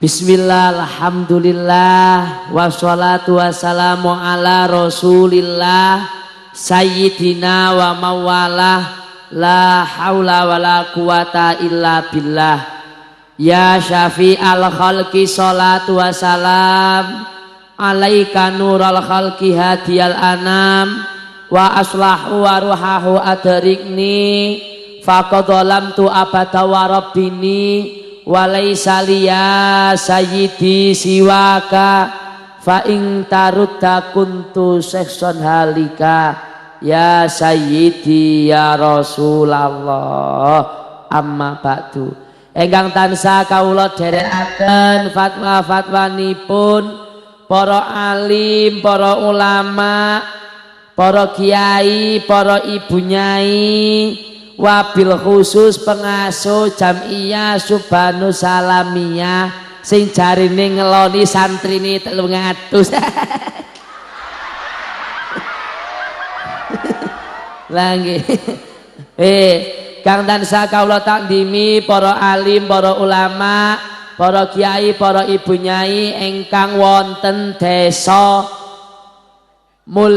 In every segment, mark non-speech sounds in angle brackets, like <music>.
Bismillah, Alhamdulillah, wassalatu wassalamu ala rasulillah Sayyidina wa mawalah La hawla wa la quwata illa billah. Ya syafi al khalqi salatu wassalam Alaika nural khalqi hadiyal anam Wa aslahu wa ruhahu adrikni Faqadalam tu abada rabbini walaisa liya sayyidi siwaka fa ing tarudda kuntu sekson halika. Ya sayyidi ya rasulullah amma ba'du. Enggang tansah kawula dherekaken fatwa-fatwanipun para alim para ulama para kiai para ibu nyai wabil khusus pengasuh jamiyah subhanu salamiyah sing jarine ngeloni santrine 300 lagi <laughs> eh kang tansah kawula takdimi para alim para ulama para kiai para ibu nyai engkang wonten desa mul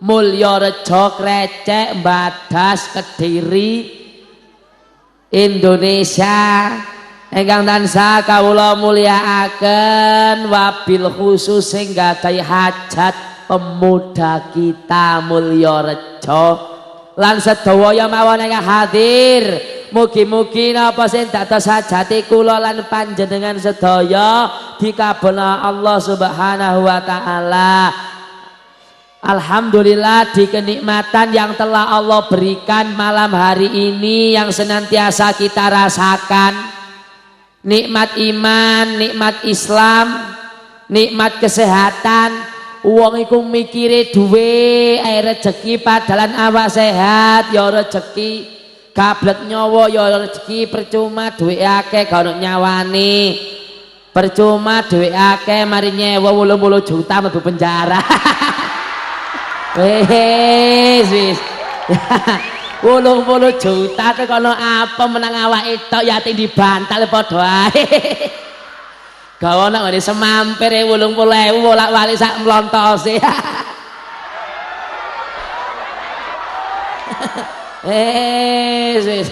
Mulya Rejo Krecek Badas Kediri Indonesia ingkang tansah kawula mulyakaken wabil khusus sing gadahi hajat pemuda kita Mulya Rejo lan sedaya mawon ingkang hadir Mugi-mugi napa sing dados hajate kula lan panjenengan sedaya dikabulna Allah Subhanahu wa taala. Alhamdulillah di kenikmatan yang telah Allah berikan malam hari ini yang senantiasa kita rasakan. Nikmat iman, nikmat Islam, nikmat kesehatan. Uang iku mikire duwe air rezeki padalan awak sehat ya rezeki kablet nyawa ya rezeki percuma duwe akeh gak nyawane. Percuma duwe akeh mari nyewa 80 juta mlebu penjara <laughs> Wis wis. <laughs> Wolong puluh juta ke kono apa menang awak itu ya di bantal padha ae. <laughs> Gak ono ngene semampir e wolong puluh ewu bolak balik sak mlontose. Eh, <laughs> wis.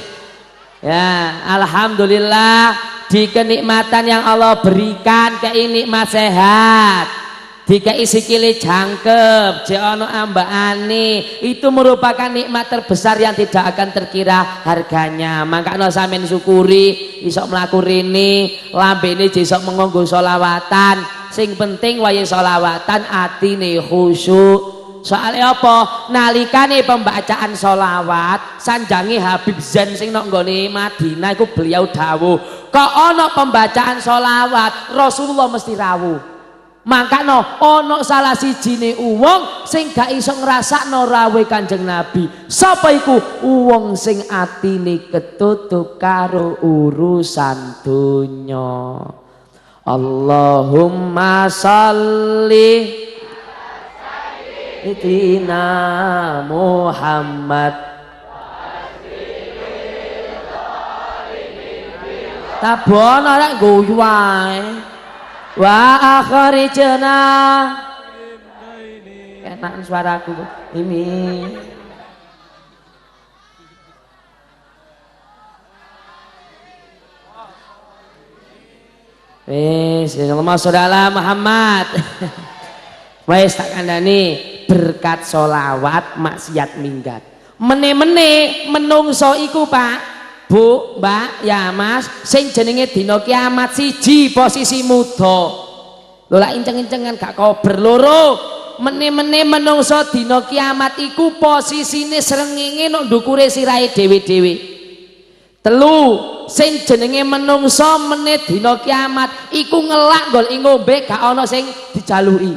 Ya, alhamdulillah di kenikmatan yang Allah berikan ke nikmat sehat dikai sikile jangkep jeono ambakane. Itu merupakan nikmat terbesar yang tidak akan terkira harganya. Makanya sampean syukuri isok mlaku rene lambene isok mengonggo solawatan sing penting wayahe solawatan atine khusyuk. Soalnya apa? Nalikane pembacaan solawat sanjangi Habib Zain sing nok nggone Madinah beliau dawuh kok ana pembacaan solawat Rasulullah mesti rawuh no ono salah sijine uwong sing gak iso ngrasakno rawe Kanjeng Nabi. Sapa iku? Uwong sing atine ketutup karo urusan donya. Allahumma salli Sayyidina Muhammad Tabono rek guyu wae wa akhrijna enak suaraku ini Wis, Allahumma sholli ala Muhammad. <laughs> Wis tak kandhani berkat solawat maksiat minggat. Mene-mene menungso iku, Pak. Bu, Mbak, ya Mas, sing jenenge dina kiamat siji posisi muda. Lho lak inceng-incengan gak kober loro. Mene-mene menungso dina kiamat iku posisine srengenge nok ndukure sirahe dhewe-dhewe. Telu, sing jenenge menungso meneh dina kiamat iku ngelak gol ngombe gak ana sing dijaluki.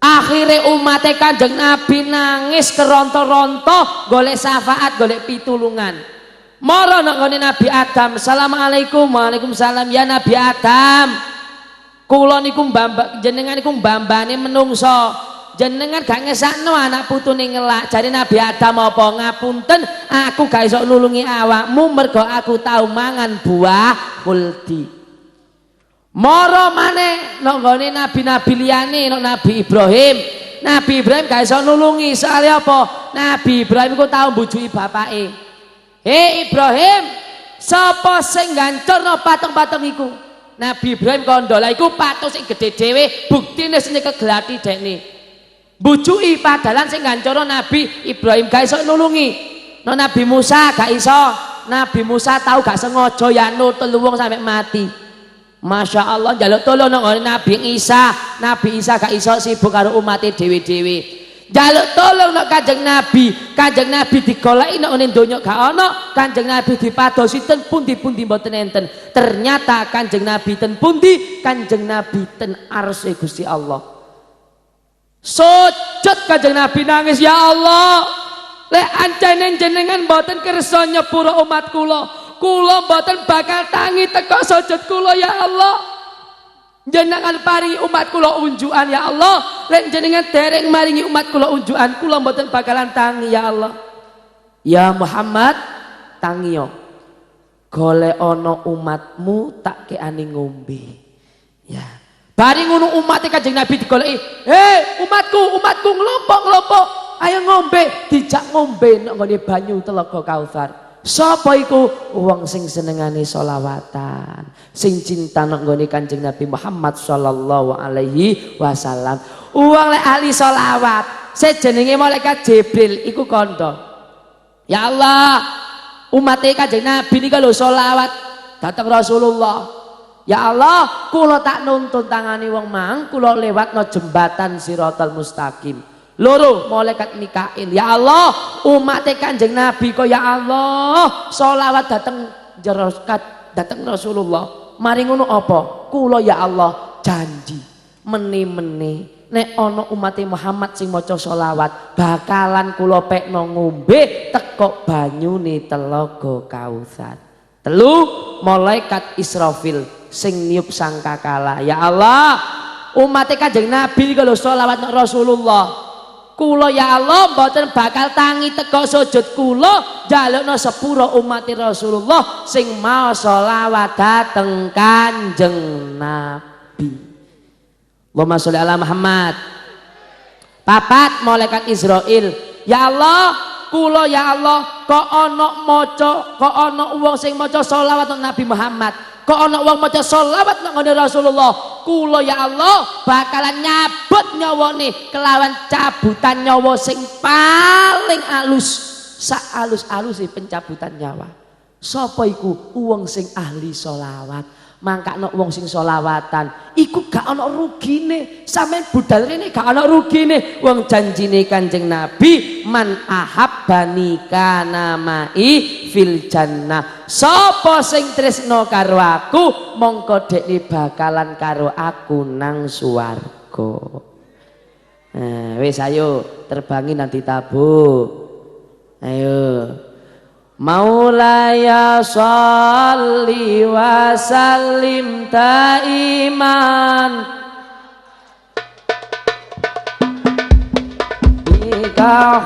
Akhire umat Kanjeng Nabi nangis keronto-ronto golek syafaat, golek pitulungan. Mara nak ngene Nabi Adam. Assalamualaikum. Waalaikumsalam ya Nabi Adam. Kula niku mbambak jenengan niku mbambane menungso. Jenengan gak ngesakno anak putune ngelak. Jare Nabi Adam apa ngapunten, aku gak iso nulungi awakmu mergo aku tau mangan buah multi. Moro maneh nang nggone nabi-nabi liyane Nabi Ibrahim. Nabi Ibrahim gak iso nulungi soalnya apa? Nabi Ibrahim ku tau mbujuki bapake. Hei Ibrahim, sapa sing gancurno patung-patung iku? Nabi Ibrahim kondola iku patung sing gedhe dhewe, buktine sing kegelati dekne. Bujuki padalan sing gancurno Nabi Ibrahim gak iso nulungi. No Nabi Musa gak iso. Nabi Musa tahu gak sengaja ya nutul wong sampai mati. Masya Allah jaluk tolong nang Nabi Isa Nabi Isa gak iso sibuk karo umat dewi-dewi jaluk tolong nang kanjeng Nabi. Kanjeng Nabi digoleki nang ngene donya gak ana. Kanjeng Nabi dipadosi ten pundi-pundi mboten enten. Ternyata kanjeng Nabi ten pundi kanjeng Nabi ten arsy Gusti Allah. Sujud kanjeng Nabi nangis ya Allah lek ancene jenengan mboten kersa nyepuro umat kula. Kula mboten bakal tangi teko sujud kula ya Allah jenengan paringi umat kula unjukan ya Allah. Lek jenengan dereng maringi umat kula unjukan kula mboten bakalan tangi ya Allah. Ya Muhammad tangi yo. Golek ana umatmu tak keani ngombe. Ya. Bari ngono umat kanjeng Nabi digoleki hei umatku umatku ngelompok ngelompok ayo ngombe dijak ngombe nggone banyu telaga Kautsar Sapa iku wong sing senengane solawatan, sing cinta nang nggone Kanjeng Nabi Muhammad sallallahu alaihi wasallam. Wong lek ahli solawat, sejenenge malaikat Jibril iku kandha. Ya Allah, umat Kanjeng Nabi nika lho solawat datang Rasulullah. Ya Allah, kula tak nuntun tangani wong mang, kula lewat no jembatan Siratal Mustaqim loro malaikat Mikail ya Allah umat kanjeng Nabi kok ya Allah solawat datang jerokat datang Rasulullah. Mari ngono apa? Kula ya Allah janji meni-meni nek ana umat Muhammad sing maca solawat bakalan kula pekno ngombe teko banyune telaga Kautsar telu malaikat Israfil sing niup sangkakala ya Allah umat kanjeng Nabi kalau solawat Rasulullah Kula ya Allah mboten bakal tangi teko sujud kula jalukna sepuro umat Rasulullah sing mau selawat dateng Kanjeng Nabi. Allahumma sholli ala Muhammad. Papat malaikat Israel. Ya Allah, kula ya Allah kok ana maca kok ana wong sing maca selawat Nabi Muhammad kok ana wong maca selawat nang Rasulullah. Kula ya Allah bakalan nyabut nyawane kelawan cabutan nyawa sing paling alus. Sak alus-alus pencabutan nyawa. Sapa iku? Wong sing ahli selawat mangkakno wong sing solawatan iku gak ana rugine. Sampean budal rene gak ana rugine. Wong janjine Kanjeng Nabi man ahabbani kana mai fil jannah. Sapa sing tresno karo aku mongko dekne bakalan karo aku nang swarga. Nah wis ayo terbangi nanti tabu ayo Maulaya salli wa sallim taiman. Bika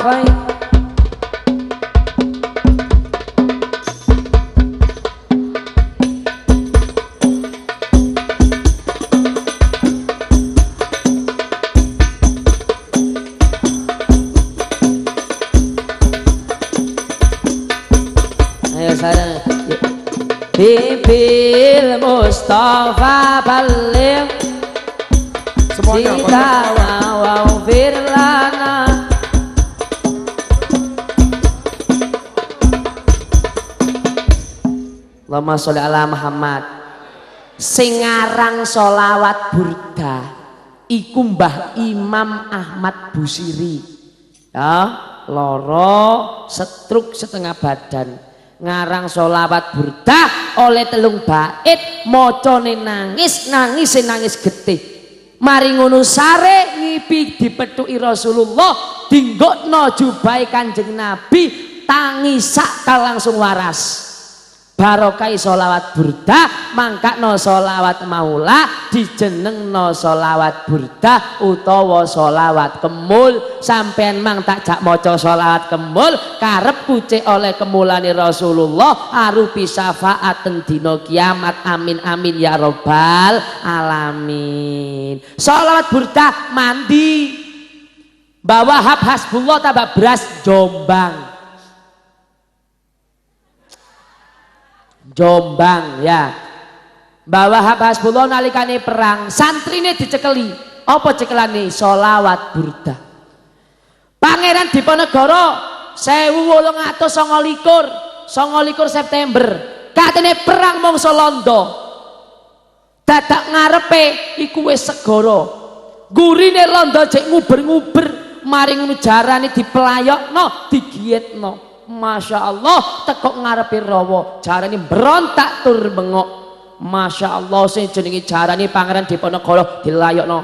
Mustafa balik Semuanya Kita wawfir lana Allahumma sholli ala Muhammad. Sing aran solawat burda. Iku Mbah Imam Ahmad Busiri. Ya loro setruk setengah badan ngarang solawat burdah oleh telung bait mocone nangis nangis nangis getih. Mari ngono sare ngipi dipethuki Rasulullah dinggokno jubai Kanjeng Nabi tangi sak langsung waras barokai solawat burda mangkakno solawat maula dijenengno solawat burda utawa solawat kemul. Sampean mang tak jak moco solawat kemul karep kucek oleh kemulani Rasulullah arupi syafaat dino kiamat. Amin amin ya robbal alamin. Solawat burda mandi. Bawa hab hasbullah tabak beras jombang Jombang ya. Bawa Hasbullah nalikane perang, santrine dicekeli. Apa cekelane? Solawat burda. Pangeran Diponegoro 1829 29 September katene perang mongso londo dadak ngarepe iku wis segara gurine londo cek nguber-nguber maring ngono jarane dipelayokno digietno Masya Allah tekok ngarepi rawa. Ini berontak tur bengok. Masya Allah sing jenenge jarane pangeran Diponegoro dilayokno.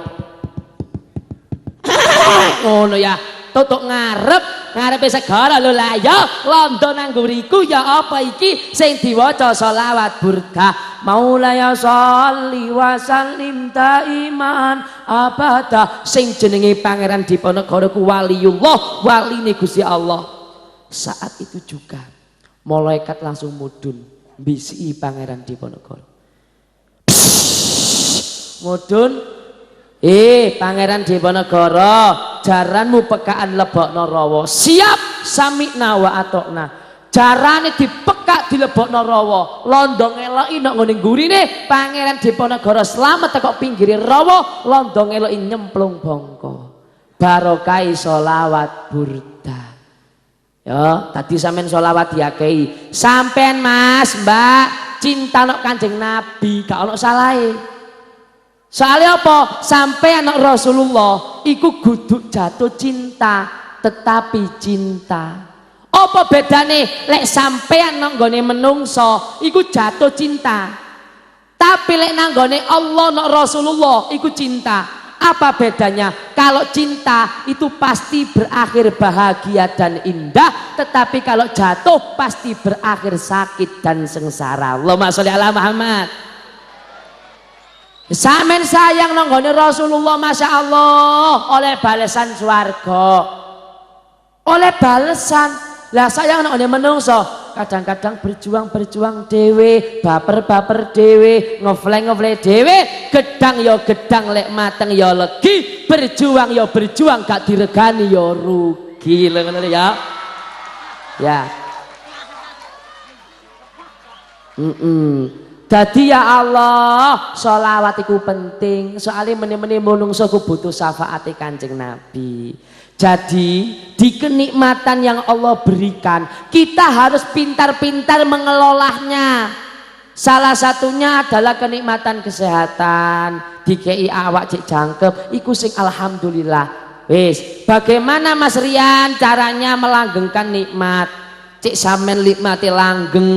<coughs> Ngono ya tutuk ngarep ngarepe segara lho lah ya. Londo guriku ya apa iki? Sing diwaca selawat burda maulaya sholli wa sallim iman abada sing jenenge pangeran Diponegoro ku waliullah waline Gusti Allah saat itu juga malaikat langsung mudun bisi pangeran Diponegoro. Mudun Eh pangeran Diponegoro jaranmu pekaan lebokno rawa. Siap samikna wa atokna. Jarane dipekak dilebokno rawa. Londo ngeloki nek ngene gurine pangeran Diponegoro selamat teko pinggire rawa, londo ngeloki nyemplung bongko. Barokai solawat burda. Ya, tadi sampean sholawat diakei. Sampean Mas, Mbak, cinta nok Kanjeng Nabi, gak ono salahe. Soalnya apa? Sampai anak Rasulullah iku guduk jatuh cinta, tetapi cinta. Apa bedane lek sampean nang gone menungso iku jatuh cinta. Tapi lek nang gone Allah nak Rasulullah iku cinta. Apa bedanya? Kalau cinta itu pasti berakhir bahagia dan indah, tetapi kalau jatuh pasti berakhir sakit dan sengsara. Allahumma sholli ala Muhammad. Samen sayang nonggone Rasulullah Masya Allah oleh balesan swarga. Oleh balesan. Lah sayang nonggone menungso kadang-kadang berjuang-berjuang dewe, baper-baper dewe, ngefleng-ngefleng dewe, gedang yo ya gedang lek mateng yo ya legi, berjuang yo ya berjuang gak diregani yo rugi. Ngono ya. Ya. Mm -mm. Jadi ya Allah, sholawat itu penting. Soalnya meni-meni menungso butuh syafaat Kanjeng Nabi. Jadi di kenikmatan yang Allah berikan kita harus pintar-pintar mengelolanya. Salah satunya adalah kenikmatan kesehatan. Di KI awak cek jangkep, iku sing alhamdulillah. Wis, bagaimana Mas Rian caranya melanggengkan nikmat? Cek samen nikmati langgeng.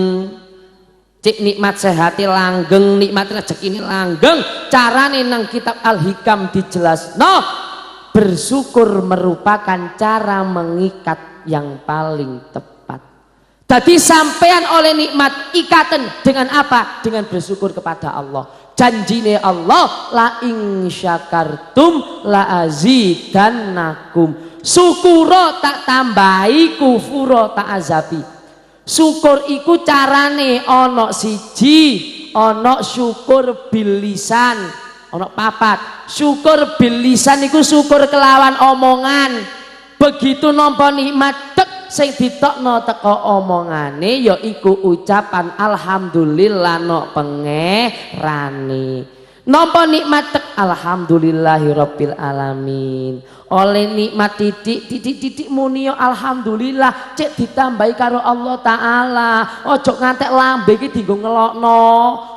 Cek nikmat sehati langgeng, nikmat rezeki ini langgeng. Carane nang kitab Al-Hikam dijelas. No, bersyukur merupakan cara mengikat yang paling tepat. Jadi sampean oleh nikmat ikatan dengan apa? Dengan bersyukur kepada Allah. Janjine Allah la ing syakartum la azidannakum. Syukuro tak tambahi kufuro tak azabi. Syukur iku carane ana siji, ana syukur bilisan ono papat. Syukur bilisan iku syukur kelawan omongan. Begitu nampa nikmat tek sing ditokno teko omongane ya iku ucapan alhamdulillah no pengerane nampa nikmat tek? Alhamdulillahirabbil alamin. Oleh nikmat titik titik titik muni alhamdulillah. Cek ditambahi karo Allah taala. Ojo ngantek lambe iki dienggo ngelokno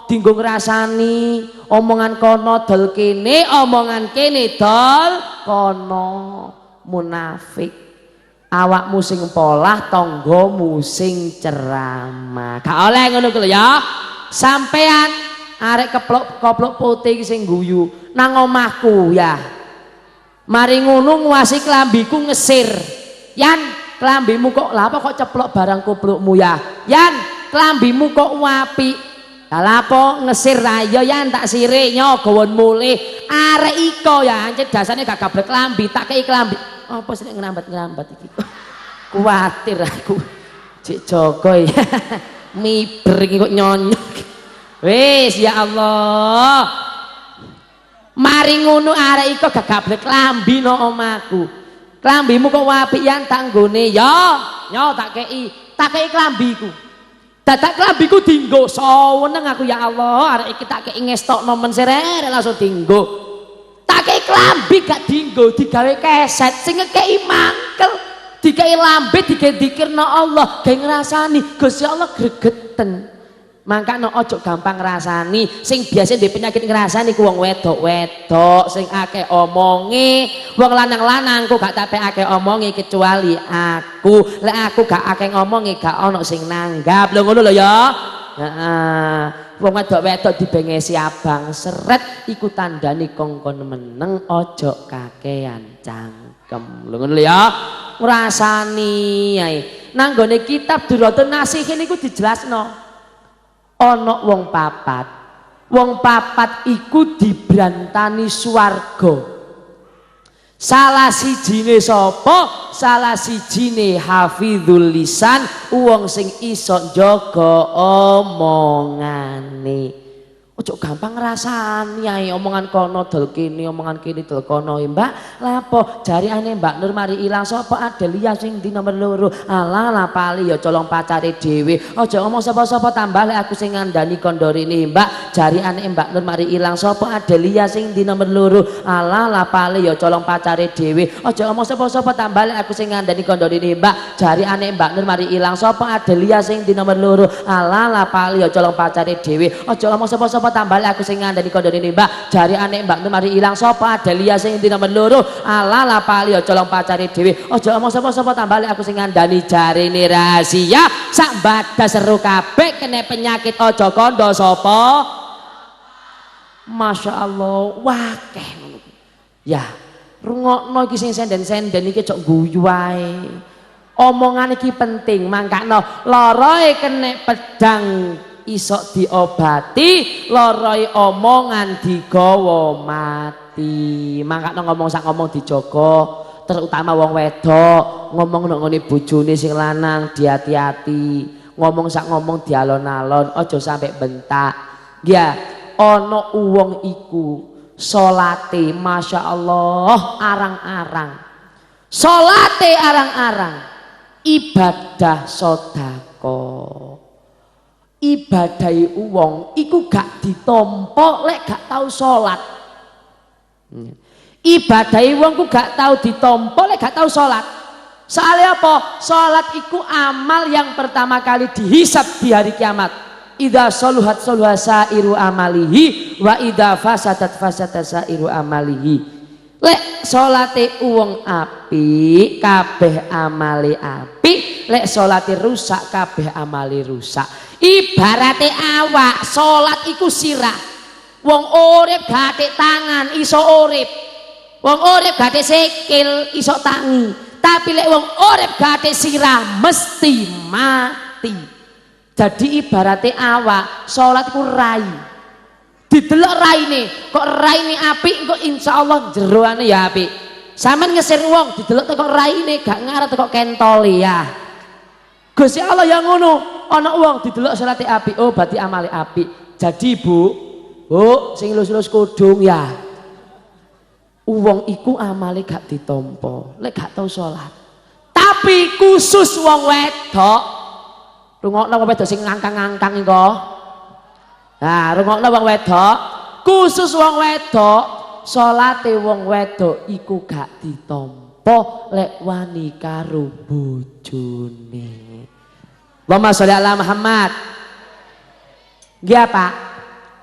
dienggo ngrasani. Omongan kono dol kene omongan kene dol kono. Munafik. Awakmu sing polah tanggamu sing ceramah. Gak oleh ngono kuwi ya. Sampean arek keplok koplok putih sing guyu nang omahku ya Mari ngono nguasi kelambiku ngesir. Yan, kelambimu kok lapa kok ceplok barang kuplukmu ya. Yan, Klambimu kok apik. Lah apa ngesir ayo ya tak sire nyogowon mulih. Arek iko ya ancen dasane gak gablek klambi, tak kei klambi. Apa sih ngerambat-ngerambat iki? <laughs> Kuatir aku. Cik Joko ya. <laughs> Miber iki kok nyonyok. Wis ya Allah. Mari ngono arek iko gak gablek klambi no omaku. Klambimu kok apik tak nggone. Ya, nyo tak kei. Tak kei klambiku. Dadak klambiku dinggo. Saweneng aku ya Allah, arek iki tak kei ngestokno men serere langsung dinggo. Tak kei klambi gak dinggo, digawe keset sing ngekei mangkel. Dikai lambe dikai dikirna Allah, gawe ngrasani Gusti Allah gregeten. Mangka no ojo gampang ngrasani. Sing biasa di penyakit ngrasani ku wong wedok-wedok sing akeh omongi wong lanang-lanang ku gak tapi akeh omongi kecuali aku. Lek aku gak akeh ngomongi gak ono sing nanggap. Lho ngono lho ya. Heeh. Wong wedok-wedok dibengesi abang seret iku tandani kongkon meneng ojo kakean cangkem. Lho ngono ya. Ngrasani ae. Nanggone kitab Duratun Nasihin iku dijelasno ana wong papat. Wong papat iku dibrantani swarga. Salah sijine sapa? Salah sijine hafizul lisan. Wong sing iso jaga omongane Ojo gampang ngrasani ae omongan kono dol kene, omongan kene dol kono. Ya, Mbak, lapo jari ane Mbak Nur mari ilang sapa Adelia sing di nomor loro. Alah lah pali ya colong pacare dhewe. Ojo ngomong sapa-sapa tambah lek aku sing ngandani kondorine, Mbak. Jari ane Mbak Nur mari ilang sapa Adelia sing di nomor loro. Alah lah pali ya colong pacare dhewe. Ojo ngomong sapa-sapa tambah lek aku sing ngandani kondorine, Mbak. Jari ane Mbak Nur mari ilang sapa Adelia sing di nomor loro. Alah lah pali ya colong pacare dhewe. Ojo ngomong sapa-sapa sapa tambah aku sing ngandani kondone Mbak? Jari anek Mbak mari ilang sapa? Adelia sing di nomor loro? Ala la pali aja long pacare dhewe. Aja omong sapa-sapa tambah aku sing ngandani jarine rahasia? Sak badas seru kabeh kena penyakit aja kandha sapa? Masya Allah wakeh ya rungokno iki sing senden-senden iki cok guyu wae. Omongan iki penting mangkano loroe kena pedang isok diobati loroi omongan digawa mati. Mangkane ngomong sak ngomong dijogo terutama wong wedok. Ngomong nang ngene bojone sing lanang diati-ati. Ngomong sak ngomong dialon-alon aja sampai bentak. Ya ana wong iku salate Masya Allah arang-arang. Salate arang-arang. Ibadah sodako ibadahi uwong iku gak ditompo lek gak tau salat hmm. ibadahi wong ku gak tau ditompo lek gak tau salat soalnya apa? salat iku amal yang pertama kali dihisap di hari kiamat. Idha soluhat soluha sairu amalihi wa idha fasadat fasadat sairu amalihi. Lek salate uwong api kabeh amali api. Lek salate rusak kabeh amali rusak ibarate awak salat iku sirah. Wong urip gatik tangan iso urip. Wong urip gatik sikil iso tangi. Tapi lek wong urip gatik sirah mesti mati. Jadi ibarate awak salat iku rai. Didelok raine kok raine apik kok insyaallah jeroane ya apik. Sampean ngesir wong didelok kok raine gak ngarep kok kentole ya Gusti Allah yang ngono, ana wong didelok salate api, oh berarti amale api. Jadi Bu, Bu sing lus-lus kudung ya. Wong iku amale gak ditompo, lek gak tau salat. Tapi khusus wong wedok. Rungokno wong wedok sing ngangkang-ngangkang iku. Nah, rungokno wong wedok, khusus wong wedok, salate wong wedok iku gak ditompo lek wani karo bojone. Allahumma sholli ala Muhammad. Nggih Pak.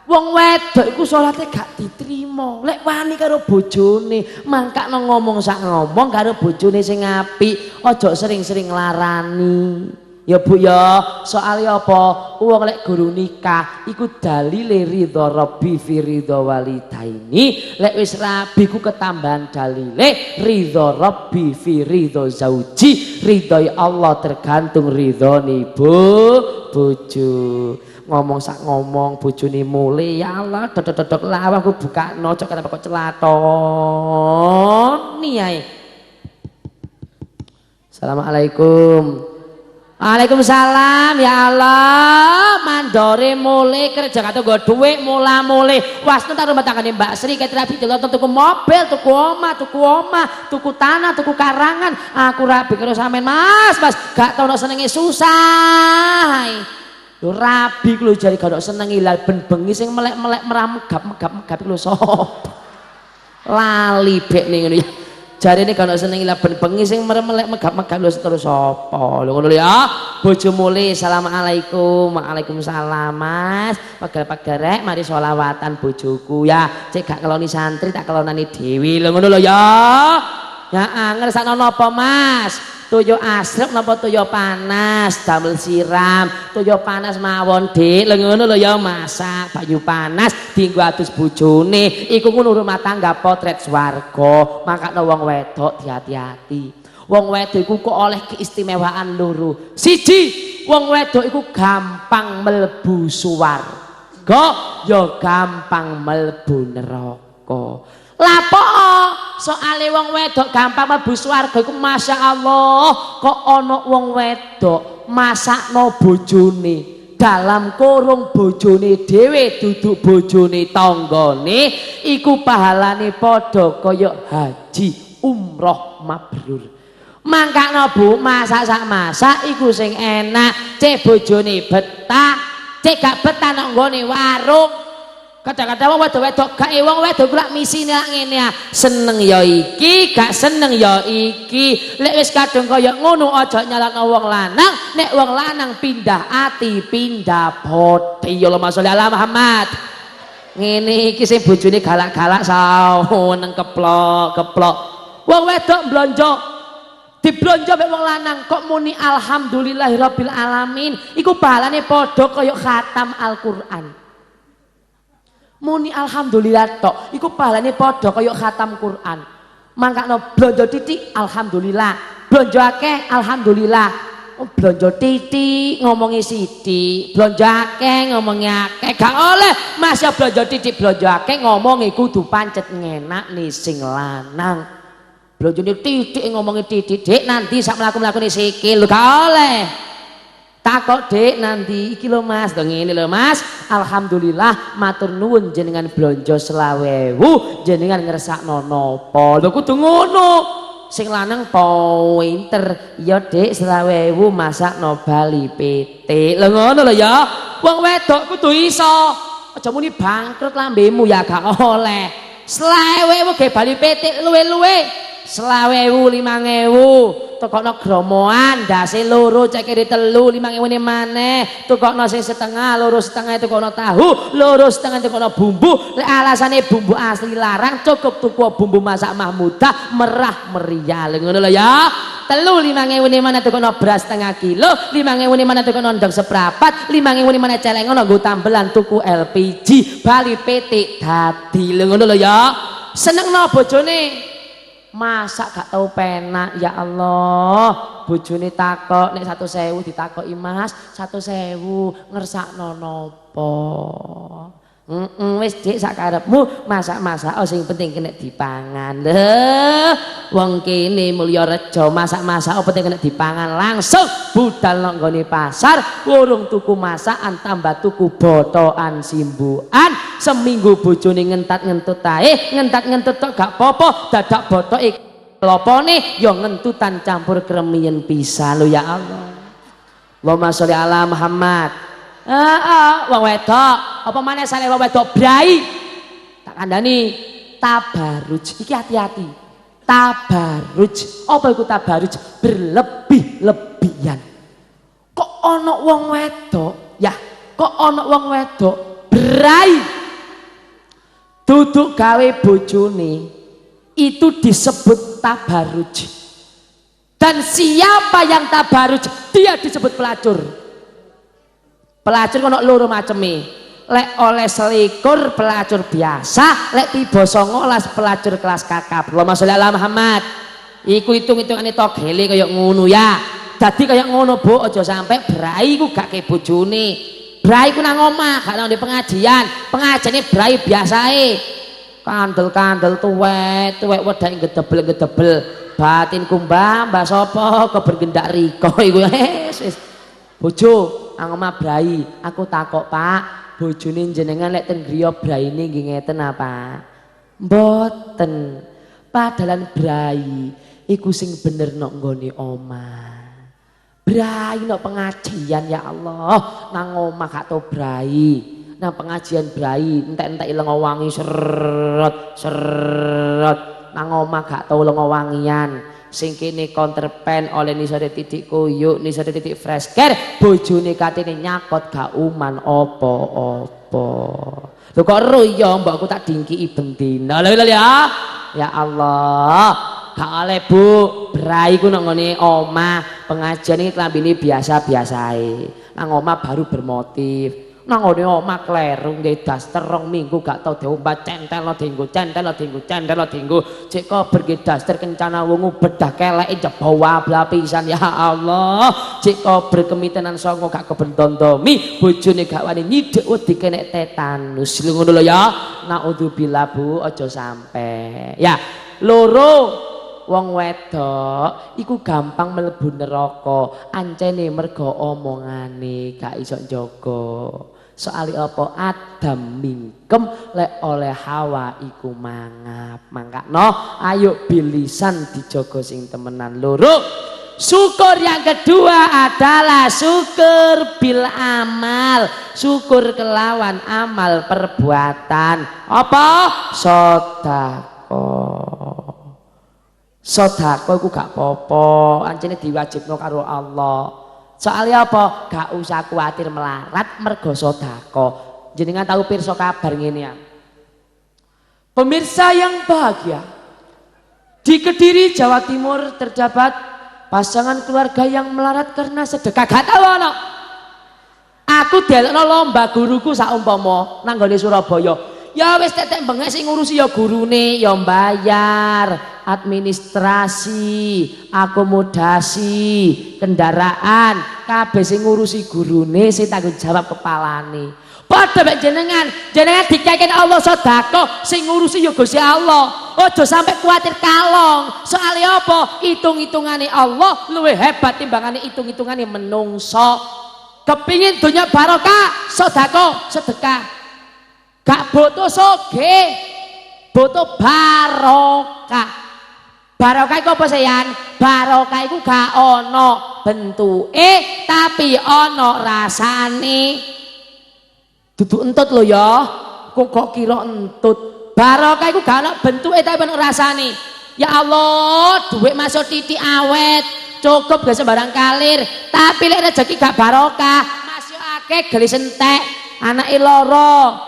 Wong wedok iku salate gak diterima. Lek wani karo bojone, mangkakno ngomong sak ngomong karo bojone sing apik, aja sering-sering larani. Ya Bu ya, soalnya apa? Wong lek guru nikah iku dalile ridho Rabbi fi ridho walidaini. Lek wis rabi ku ketambahan dalile ridho Rabbi fi ridho zauji. Ridho Allah tergantung ridho bu bojo. Ngomong sak ngomong bojone mule ya Allah dodok-dodok lawang ku buka cok kenapa kok celaton. Nih ae. Assalamualaikum. Waalaikumsalam ya Allah. Mandore mulai kerja kata gue duit mula mulai was ntar rumah tangga Mbak Sri. Kayak terapi tuh tuku mobil tuku oma tuku oma tuku tanah tuku karangan. Aku rapi kalau samen mas mas. Gak tau no senengnya susah. Lu rabi lu jadi gak senengi. Lah ben bengi sing melek melek meram megap megap megap lu sop lali bek nih ini Jari ini kalau seneng ilah bengi sing meremelek megap-megap lu terus apa? Lu ngono ya. Bojo mulai assalamualaikum, waalaikumsalam mas. Pagar-pagarek mari sholawatan bojoku ya. Cek gak keloni santri tak kelonani dewi. Lu ngono lho ya. Ya ngersakno napa mas? Toyo asrep napa toyo panas damel siram. Toyo panas mawon dik. Lho ngono lho ya masak bayu panas dienggo adus bojone. Iku ngono rumah tangga potret swarga. Makane wong wedok hati-hati wong wedok iku kok oleh keistimewaan loro. Siji wong wedok iku gampang mlebu swarga. Ya gampang mlebu neraka lapo soale wong wedok gampang mlebu swarga iku masyaallah kok ana wong wedok masakno bojone dalam kurung bojone dhewe duduk bojone tanggane iku pahalane padha kaya haji umroh mabrur. Mangkakno Bu masak sak masak iku sing enak cek bojone betah cek gak betah nang warung Kadang-kadang wong wedok-wedok gak wong wedok lak misine lak ngene ya. Seneng ya iki, gak seneng ya iki. Lek wis kadung kaya ngono aja nyalahno wong lanang, nek wong lanang pindah ati, pindah boti. Ya Allah sholli ala Muhammad. Ngene iki sing bojone galak-galak neng keplok, keplok. Wong wedok blonjo diblonjo mek wong lanang kok muni alhamdulillahirabbil alamin iku pahalane padha kaya khatam Al-Qur'an muni alhamdulillah tok. Iku pahalane padha kaya khatam Quran. Mangkano blonjo titik alhamdulillah. Blonjo akeh alhamdulillah. Oh, blonjo titik ngomongi siti blonjo akeh ngomongi akeh. Gak oleh. Masya blonjo titik blonjo akeh ngomongi kudu pancet ngenak nih sing lanang. Blonjo titik ngomongi titik. Nanti sak melakukan sikil. Gak oleh takok dek nanti iki mas. Dong ini lo mas. Alhamdulillah matur nuwun jenengan blonjo selawewu. Jenengan ngersak nono pol kudu ngono. Sing lanang pointer. Ya dek selawewu masak no bali PT lo ngono lo ya. Wong wedok kudu iso. Aja muni bangkrut lambemu ya gak oleh. Selawewu ge bali PT luwe-luwe selawewu limang ewu tukokno gromoan dasi loro cek kiri telu lima ngewu ini mana tukokno sing setengah loro setengah tukokno tahu loro setengah tukokno bumbu. Alasannya bumbu asli larang cukup tuku bumbu masak mahmudah merah meriah. Ngono lho ya. Telu lima ngewu ini mana tukokno beras setengah kilo lima ngewu ini mana tukokno ndong seprapat lima ngewu ini mana celeng ngono tambelan tuku LPG Bali PT dadi. Ngono lho ya. Seneng no bojone masak gak tahu penak ya Allah. Bojone takok nek satu sewu ditakoki mas satu sewu ngersak nonopo Mm -mm, wis dik sakarepmu masak-masak oh sing penting kena dipangan. Lho wong kene mulya rejo masak-masak oh penting kena dipangan. Langsung budal nang pasar urung tuku masakan tambah tuku botokan simbuan seminggu bojone ngentat-ngentut ae ngentat-ngentut tok gak popo dadak botoke lopone yo ngentutan campur kremiyen bisa lho ya Allah. Allahumma sholli ala Muhammad Heeh, wong wedok, apa maneh sale wong wedok brai. Tak kandhani tabaruj. Iki hati-hati. Tabaruj. Apa iku tabaruj? Berlebih-lebihan. Kok ana wong wedok, ya, kok ana wong wedok brai. Duduk gawe bojone itu disebut tabaruj. dan siapa yang tabaruj dia disebut pelacur pelacur kono loro maceme. Lek oleh selikur pelacur biasa lek tiba songolas pelacur kelas kakap. Allahumma sholli ala Muhammad iku hitung-hitungane togele kaya ngono ya. Dadi kaya ngono Bu aja sampai brai ku gak ke bojone. Brai ku nang omah gak nang di pengajian. Pengajiane brai biasae. Kandel-kandel tuwek tuwek wedake gedebel-gedebel batin kumbang mbah sapa? Kebergendak riko iku. <laughs> Wis. Bojo nang omah brai. Aku takok Pak. Bojone jenengan lek ten griya braine nggih ngeten apa mboten. Padalan brai iku sing bener nok nggone omah. Brai nok pengajian ya Allah. Nang omah gak tau brai. Nang pengajian brai entek-entek lengo wangi seret seret nang omah gak tau lengo wangian sing kene counterpen oleh nisore titik kuyuk nisore titik fresh. Care bojone katene nyakot gak uman opo-opo. Lho kok ero ya tak dingki bendina. Lho ya. Ya Allah. Gak oleh bu. Berai ku nang ngene omah. Pengajian iki klambine biasa-biasae. Nang omah baru bermotif nang ngene omah kleru nggih daster rong minggu gak tau diombat centel dienggo centel dienggo centel dienggo cek kober nggih daster kencana wungu bedah keleke jebo wabla pisan ya Allah. Cek kober kemitenan songo gak kebentondomi bojone gak wani nyidek wedi kenek tetanus. Ngono lho ya. Naudzubillah bu aja sampe. Ya loro wong wedok iku gampang mlebu neraka. Ancene mergo omongane gak iso njaga soal apa? Adam mingkem lek oleh Hawa iku mangap. Mangkakno ayo bilisan dijogo sing temenan. Loro syukur yang kedua adalah syukur bil amal. Syukur kelawan amal perbuatan. Apa? Sodako Sodako iku gak popo, ancene diwajibno karo Allah. Soalnya apa? Gak usah kuatir melarat mergo sodako. Jenengan tahu pirsa kabar ngene ya. Pemirsa yang bahagia. Di Kediri, Jawa Timur terdapat pasangan keluarga yang melarat karena sedekah. Gak tahu ana. Aku delokno lomba guruku saumpama nang Surabaya. Ya wis tetek bengek sing ngurusi ya gurune ya bayar administrasi, akomodasi, kendaraan, kabeh sing ngurusi gurune sing tanggung jawab kepalane. Padha mek jenengan, jenengan dikeken Allah sedekah sing ngurusi ya Gusti Allah. Aja sampai kuatir kalong. Soalnya apa? Hitung-hitungane Allah luwih hebat timbangane hitung-hitungane menungso. Kepingin dunia barokah, sedekah, sedekah. Gak butuh soge, butuh barokah. Barokah iku apa sayan? Barokah iku gak ana tapi ana rasane. Dudu entut lho ya. Kok kok kira entut. Barokah iku gak ana bentuke tapi ana rasane. Ya Allah, duit masuk titik awet, cukup gak sembarang kalir. Tapi lek rezeki gak barokah, masih akeh geli sentek, anake loro.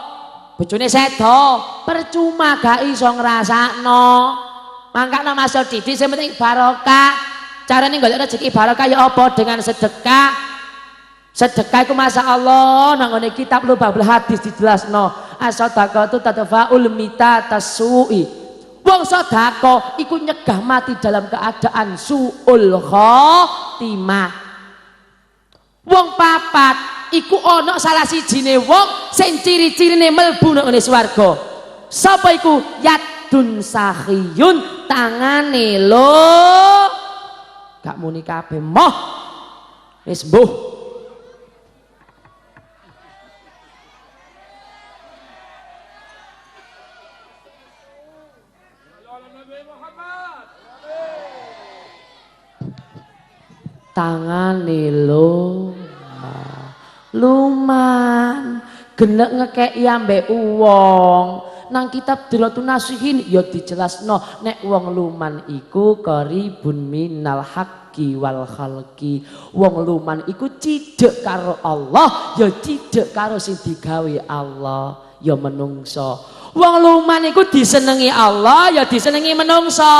Bojone sedo, percuma gak iso ngrasakno. Mangkana masuk didi sing penting barokah. Carane golek rezeki barokah ya apa dengan sedekah. Sedekah itu masa Allah nang ngene lu babel hadis dijelasno. As-sadaqatu tadfa'ul mita tasui. Wong sedekah iku nyegah mati dalam keadaan suul khotimah. Wong papat iku ana salah sijine wong sing ciri-cirine mlebu nang ngene swarga. Sapa iku? Yadun sahiyun tangane lo gak muni kabeh moh. Wis mbuh. Tangane lo luman. Genek ngekek ambek uwong nang kitab Dilatun Nasihin ya dijelasno nek wong luman iku qaribun minal haqqi wal khalqi. Wong luman iku cidek karo Allah, ya cidek karo sing digawe Allah, ya menungso. Wong luman iku disenengi Allah, ya disenengi menungso.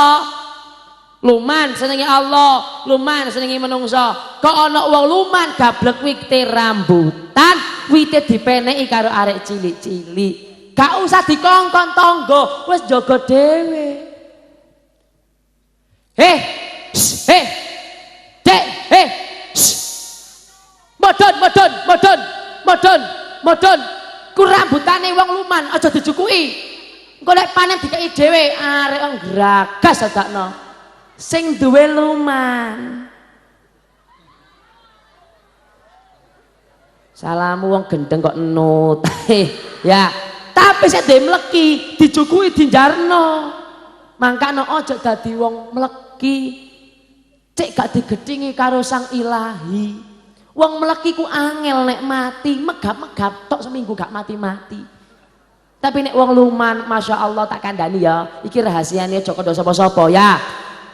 luman senengi Allah luman senengi menungso kok ana wong luman gablek wite rambutan wite dipeneki karo arek cilik-cilik gak usah dikongkon tangga wis jaga dhewe. Heh heh. Dek heh modon modon modon modon modon. Ku rambutane wong luman aja dijukuki engko lek panen dikai dhewe arek ngragas dadakno sing duwe luman. Salamu wong gendeng kok nut. <laughs> Ya tapi saya dia meleki dijukui dinjarno mangkano ojo dadi wong meleki cek gak digedingi karo sang ilahi. Wong meleki ku angel nek mati megap-megap tok seminggu gak mati-mati. Tapi nek wong luman Masya Allah tak kandani ya. Iki rahasianya joko dosa sopo ya.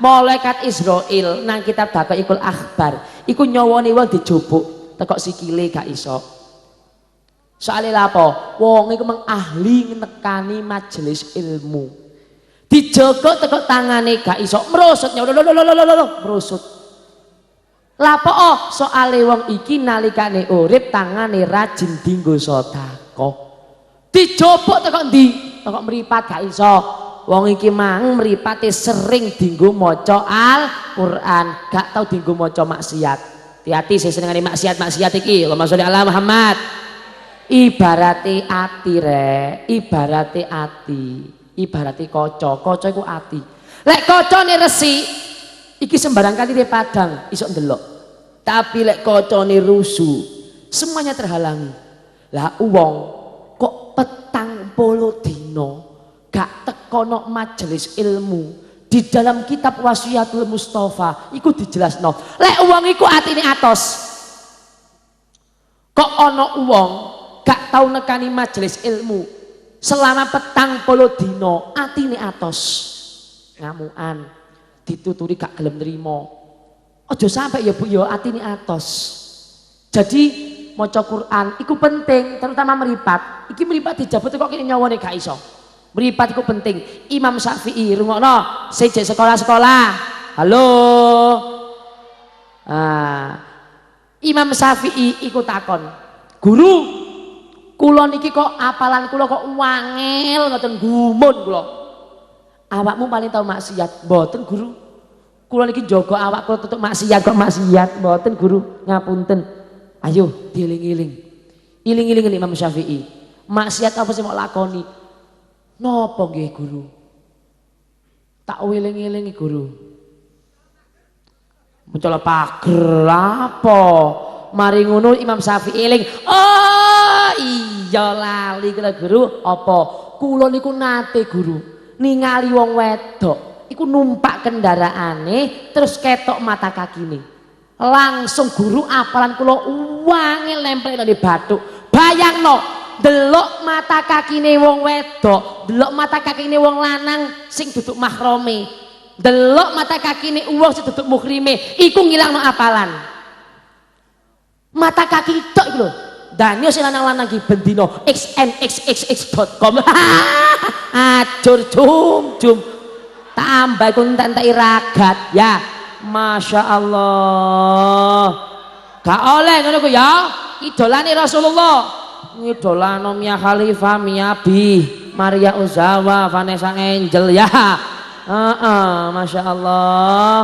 Malaikat Israel nang kitab bakal ikul akhbar. Iku nyawani wong dijupuk tekok sikile gak iso soalnya apa? Wong iku meng ahli nekani majelis ilmu. Dijogo tekok tangane gak iso merosot nyawa merosot lapo oh soale wong iki nalikane urip tangane rajin dinggo sedekah. Dijopok tekok ndi? Tekok mripat gak iso. Wong iki mang mripate sering dinggo maca Al-Qur'an. Gak tau dinggo maca maksiat. Hati-hati sing senengane maksiat-maksiat iki. Allahumma sholli ala Muhammad ibarate ati rek. Ibarate ati. Ibarate kaca. Kaca iku ati. Lek kacane resi iki sembarang kali dia padang iso ndelok. Tapi lek kacane rusu semuanya terhalangi. Lah uang kok petang polo dino gak tekono majelis ilmu. Di dalam kitab wasiatul Mustafa iku no lek uang iku atine atos kok ono uang gak tau nekani majelis ilmu selama petang polo dino atine atos ngamuan dituturi gak gelem nrimo ojo sampai ya Bu ya atine atos jadi maca Quran iku penting terutama meripat iki meripat dijabut kok kene nyawane gak iso Meripat itu penting. Imam Syafi'i rungokno sejak sekolah-sekolah. Halo. Ah. Imam Syafi'i ikut takon. Guru, kula niki kok apalan kula kok wangel ngoten gumun kula. Awakmu paling tahu maksiat, mboten guru. Kula niki jaga awak kula tutuk maksiat kok maksiat, mboten guru. Ngapunten. Ayo dieling-eling. Iling-iling Imam Syafi'i. Maksiat apa sih mau lakoni? Nopo nggih guru? Tak wiling-ilingi guru. Mencoba pager apa? Mari ngono Imam Syafi'i eling. Oh iya lali kula guru apa? Kula niku nate guru ningali wong wedok iku numpak kendaraane terus ketok mata kakine. Langsung guru apalan kula wangil nempel di batu. Bayangno delok mata kakine wong wedok delok mata kakine wong lanang sing duduk mahrome delok mata kakine wong sing duduk muhrime iku ngilangno apalan mata kaki tok iku Daniel sing lanang-lanang iki bendino xnxxx.com acur <laughs> cum cum tambah iku entek ragat ya Masya Allah gak oleh ngono ku ya idolane Rasulullah ngidolano Mia Khalifa, Mia Bi, Maria Uzawa, Vanessa Angel ya. Uh, uh, Masya Allah.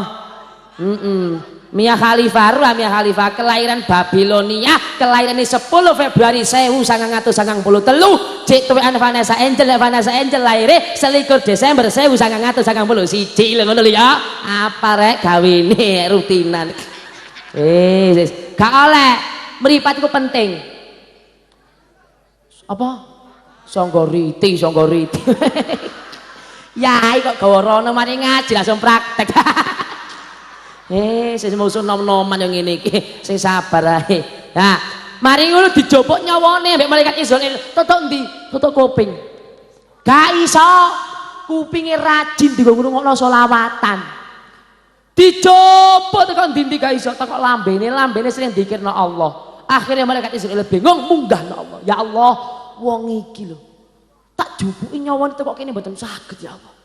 Mm -mm. Mia Khalifa, Ruh Mia Khalifa, kelahiran Babilonia, kelahiran 10 Februari 1993. Cik tuwekan Vanessa Angel, Vanessa Angel lahir selikur Desember 1991. Lho ngono ya. Apa rek gawene rutinan. Eh, gak oleh. Meripat itu penting apa songgoriti songgoriti <laughs> ya kok gawa rono mari ngaji langsung praktek <laughs> eh saya mau nom-noman yang ini saya <laughs> sabar ae. Ya mari ngono dijopok nyawane ambek malaikat Israel totok ndi totok kuping. Gak iso. Kupinge rajin digo ngrungokno selawatan. Dijopok tekan ndi gak iso. Tekok lambene lambene sering dikirno Allah. Akhirnya malaikat Israel bingung munggah Allah. Ya Allah wong iki lho. Tak jupuki nyawane kok kene mboten saged ya Allah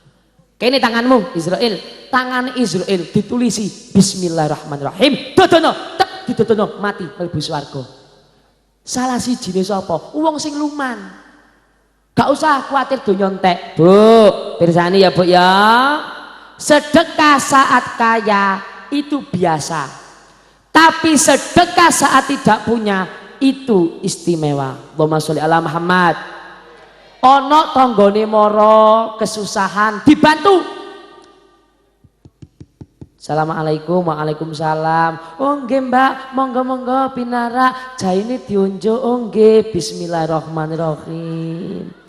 kene tanganmu Israel. Tangan Israel ditulisi. Bismillahirrahmanirrahim. Dodono tek didodono mati mlebu swarga. Salah si jenis apa uang sing luman. Gak usah khawatir donya entek. Bu pirsani ya bu ya. Sedekah saat kaya itu biasa. Tapi sedekah saat tidak punya itu istimewa. Allahumma sholli Muhammad ono tonggone moro kesusahan dibantu. Assalamualaikum Waalaikumsalam. Oh Mbak. Monggo-monggo pinara jaine diunjuk. Oh nggih. Bismillahirrahmanirrahim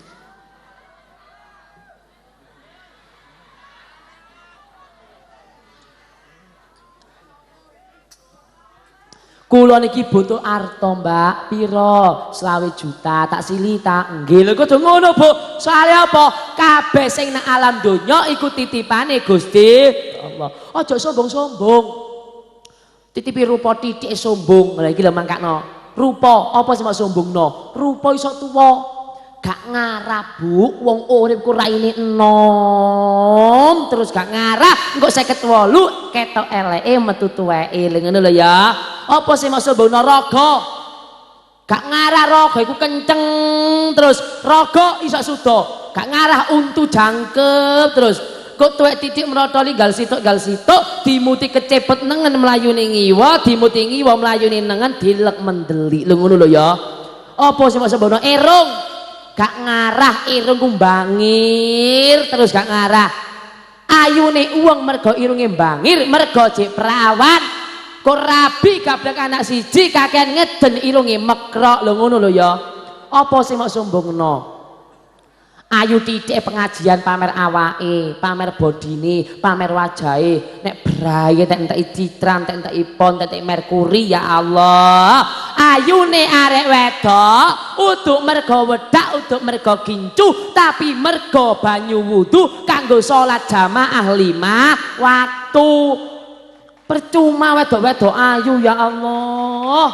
Kula niki butuh arto, Mbak. Piro? Selawe juta. Tak sili tak nggih. Lho kudu ngono, Bu. Soale apa? Kabeh sing nang alam donya iku titipane Gusti Allah. Aja sombong-sombong. Titipi rupa titik sombong. Lah iki lho mangkakno. Rupa apa sing sombongno? Rupa iso tuwa. Gak ngarah bu. Wong urip ku raine enom. Terus gak ngarah. Engko 58 ketok eleke metu tuweke. Ngono lho ya. Apa sih maksud bono raga? Gak ngarah raga iku kenceng terus. Raga iso sudo. Gak ngarah untu jangkep terus. Kok tuwek titik merotoli gal sitok gal sitok dimuti kecepet nengen melayu ngiwa dimuti ngiwa melayu nengen dilek mendeli lho ngono lho ya. Apa sih maksud bono erong gak ngarah irung kumbangir terus gak ngarah. Ayune uang mergo irunge bangir mergo jek perawan. Kok rabi kabeh anak siji kakean ngeden irunge mekrok. Lho ngono lho ya. Apa sih mau sombongno ayu titik pengajian pamer awake pamer bodine pamer wajahe. Nek braye nek entek citran nek entek ipon nek merkuri ya Allah. Ayune arek wedok uduk mergo wedak uduk mergo gincu tapi mergo banyu wudu kanggo salat jamaah lima waktu. Percuma wedok-wedok ayu ya Allah.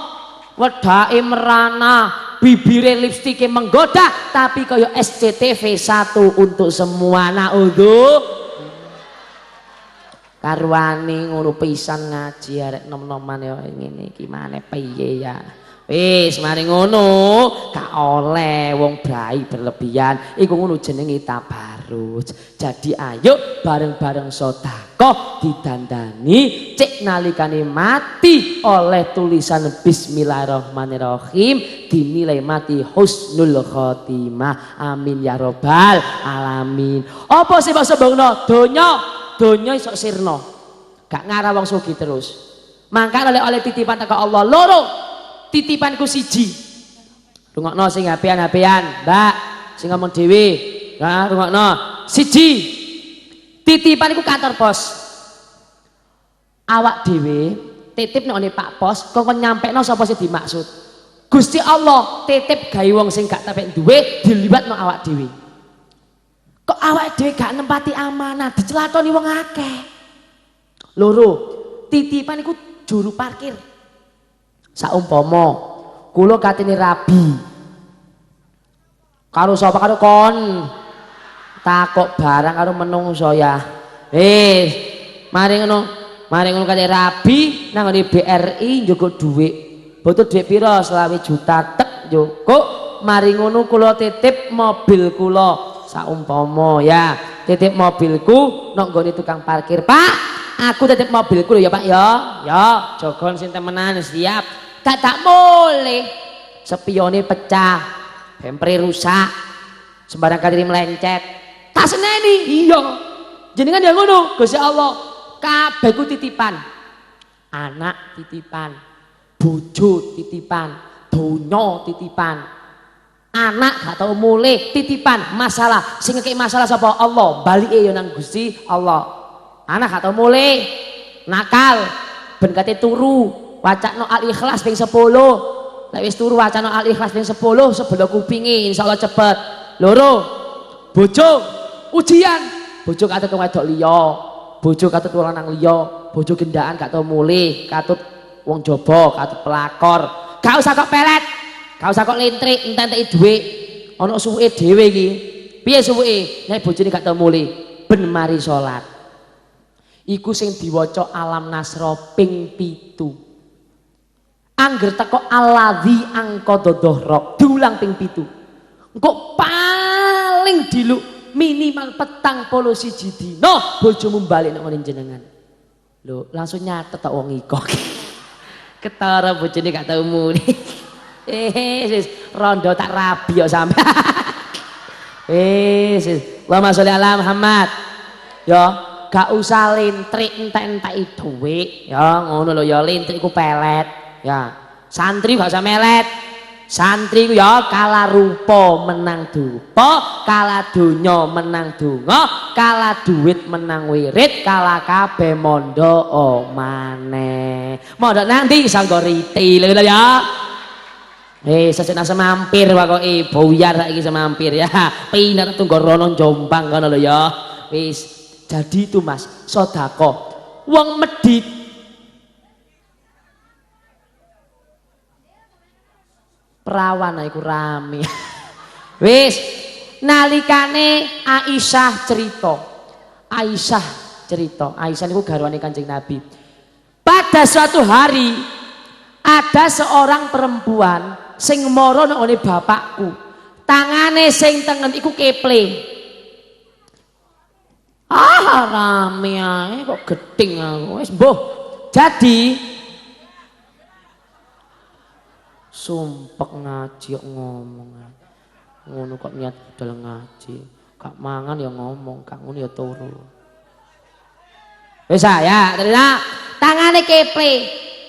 Wedake merana bibire lipstike menggoda tapi kaya SCTV satu untuk semua naudhu karwani ngono pisan ngaji arek nom-noman ya ngene iki maneh piye ya Wis mari ngono, gak oleh wong brai berlebihan. Iku ngono jenenge tabarruj. Jadi ayo bareng-bareng sedekah didandani cek nalikane mati oleh tulisan bismillahirrahmanirrahim dinilai mati husnul khotimah. Amin ya robbal alamin. Apa sih bangsa bangno? Donya, donya iso sirna. Gak ngarah wong sugih terus. Mangka oleh oleh titipan teko Allah loro titipanku siji. Rungokno sing apian-apian mbak. Sing ngomong dhewe. Nah rungokno. Siji. Titipanku kantor pos. Awak dhewe titip nek Pak Pos kok nyampekno sapa sing dimaksud? Gusti Allah titip gawe wong sing gak tapek duwe diliwatno awak dhewe. Kok awak dhewe gak nempati amanah dicelatoni wong akeh? Loro titipan iku juru parkir saumpama kula katene rabi. Karo sapa karo kon? Takok barang karo menungso ya. Eh mari ngono mari ngono kate rabi nang BRI njogo dhuwit. Butuh dhuwit pira? Selawe juta tek njogo mari ngono kula titip mobil kula. Saumpama ya titip mobilku nang nggone tukang parkir Pak. Aku titip mobilku lho ya Pak ya. Ya, jogon sing temenan siap. Gak tak boleh. Spione pecah, bempre rusak. Sembarang kali melencet. Tak seneni. Iya. Jenengan ya ngono, Gusti Allah. Kabeh ku titipan. Anak titipan, bojo titipan, donya titipan. Anak gak tau mulai titipan masalah sing ngekek masalah sapa Allah balike ya nang Gusti Allah anak atau mulai nakal ben turu wacana al ikhlas ping 10 lek wis turu wacana al ikhlas ping 10 sebelah kupingi insyaallah cepet. Loro bojo ujian. Bojo katut wedok liya. Bojo katut wong lanang liya. Bojo gendaan gak tau mulih katut wong jaba katut pelakor. Gak usah kok pelet gak usah kok lintrik entek-enteki dhuwit. Ana suwuke dhewe iki. Piye suwuke? Nek bojone gak tau mulih ben mari salat iku sing diwaca alam nasro ping pitu angger teko aladzi angka dodohrok diulang ping pitu. Engko paling diluk minimal petang polo siji dina bojomu bali nek jenengan. Lho langsung nyatet tok wong iko. <laughs> Ketara bojone gak tau muni. <laughs> Eh rondo tak rabi kok sampe. <laughs> Eh Allahumma sholli ala Muhammad. Ya gak usah lintrik entek-entek dhuwit ya ngono lho ya lintrik ku pelet ya santri gak usah melet santri ku ya kala rupa menang dupa kala donya menang donga kala duit menang wirid kala kabeh mondo omane mondo nanti sanggoriti lho ya Eh, sesena semampir wakoke buyar saiki semampir ya. Pinar tunggu rono Jombang kono lho ya. Wis jadi itu Mas, sodako. Wong medit perawan iku rame. <laughs> Wis nalikane Aisyah cerita. Aisyah cerita. Aisyah niku garwane Kanjeng Nabi. Pada suatu hari ada seorang perempuan sing mara nang bapakku. Tangane sing tengen iku keple. Ah rame kok geding aku. Wis mbuh. Jadi sumpek ngaji kok ngomong. Ngono kok niat budal ngaji. Kak mangan ya ngomong, kak ngono ya turu. Ya, terima. Tangane keple.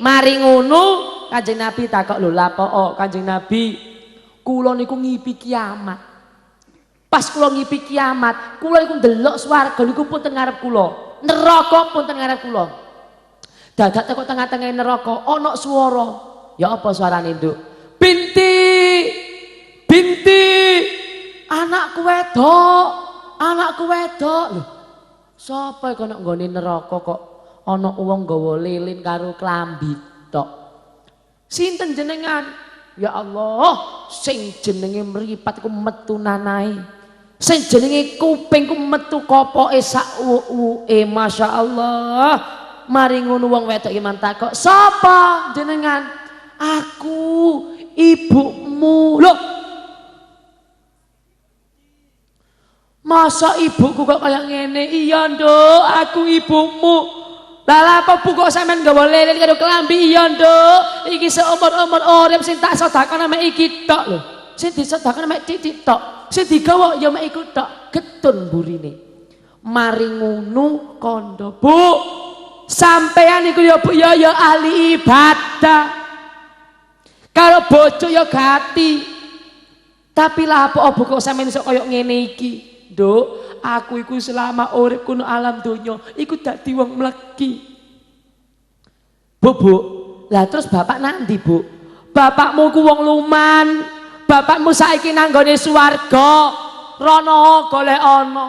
Mari ngono Kanjeng Nabi takok lho lapo oh, Kanjeng Nabi kula niku ngipi kiamat. Pas kula ngipi kiamat, kula niku ndelok swarga niku pun teng ngarep kula. Neraka pun teng ngarep kula. Dadak teko tengah-tengah neraka ana swara. Ya apa suarane, Nduk? Binti! Binti! Anakku wedok! Anakku wedok. Lho, sapa iku nek nggone neraka kok ana wong gawa lilin karo klambi tok? Sinten jenengan? Ya Allah, sing jenenge mripat iku metu nanae. Sing jenenge kuping ku metu kopoke sak uwuke, masyaallah. Mari ngono wong wedok iman takok, "Sapa jenengan?" Aku ibumu. Loh. Masa ibuku kok kayak ngene? Iya, Nduk, aku ibumu. Lah apa bu kok sampean gawa lele karo kelambi iya, Nduk. Iki seumur-umur urip sing tak sedekah mek iki tok lho. Sing disedekah mek titik tok. Sing digawa ya mek iku tok. Getun burine. Mari ngono kondo, Bu. Sampean iku ya Bu ya ya ahli ibadah. Kalau bojo ya gati. Tapi lah apa bu kok sampean iso koyo ngene iki, Nduk aku iku selama urip kuno alam donya iku dadi wong mleki. Bu, Bu. Lah terus bapak nanti, Bu? Bapakmu ku wong luman. Bapakmu saiki nang gone swarga. Rono golek ana.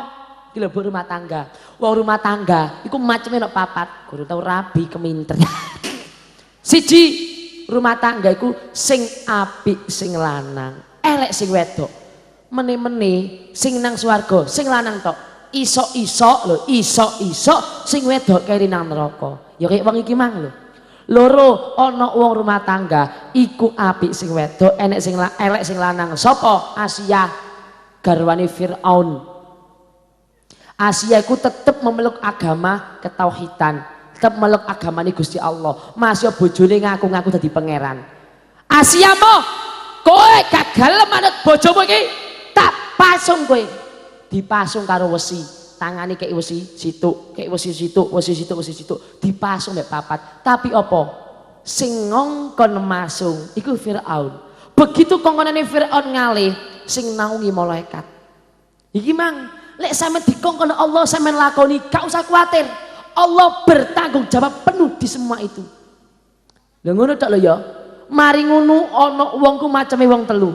Iki lho Bu rumah tangga. Wong rumah tangga iku maceme nek papat, guru tau rabi keminter. <laughs> Siji rumah tangga iku sing apik sing lanang, elek sing wedok meni-meni sing nang swarga, sing lanang tok. Isok-isok lho, isok-isok sing wedok keri nang neraka. Ya kaya wong iki mang lho. Loro ana wong rumah tangga iku apik sing wedok, enek sing elek sing lanang. Sapa? Asia garwane Firaun. Asia iku tetep memeluk agama ketauhidan, tetep memeluk agama Gusti Allah. Masih bojone ngaku-ngaku dadi pangeran. Asia mo, kowe gak gelem manut bojomu iki? tak pasung kowe. Dipasung karo wesi. Tangane kayak wesi situ kayak wesi situ wesi situ wesi situ dipasung mek papat. Tapi apa? Sing ngongkon masung iku Firaun. Begitu kongkonane Firaun ngalih sing naungi malaikat. Iki mang lek sampe dikongkon Allah sampe lakoni gak usah kuatir Allah bertanggung jawab penuh di semua itu lha ngono tok lho ya mari ngono ana wong ku wong telu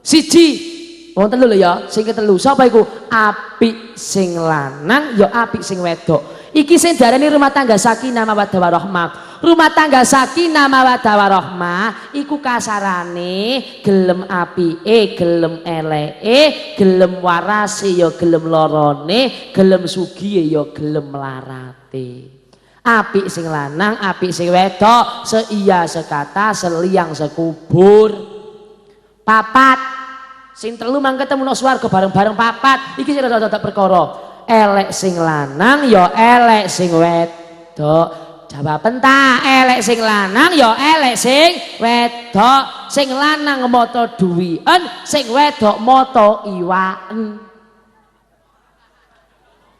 siji Wong telu lho ya, sing ketelu. Sapa iku? Apik sing lanang ya apik sing wedok. Iki sing darani rumah tangga sakinah mawaddah warahmah. Rumah tangga sakinah mawaddah warahmah iku kasarane gelem apike gelem eleke gelem warase ya gelem lorone gelem sugiye ya gelem larate. Apik sing lanang apik sing wedok seia sekata seliang sekubur. Papat. Sing telu mang ketemu nang swarga bareng-bareng papat. Iki sing rada-rada perkara. Elek sing lanang ya elek sing wedok Jawab pentah elek sing lanang ya elek sing wedok. Sing lanang moto duwien, sing wedok moto iwaken.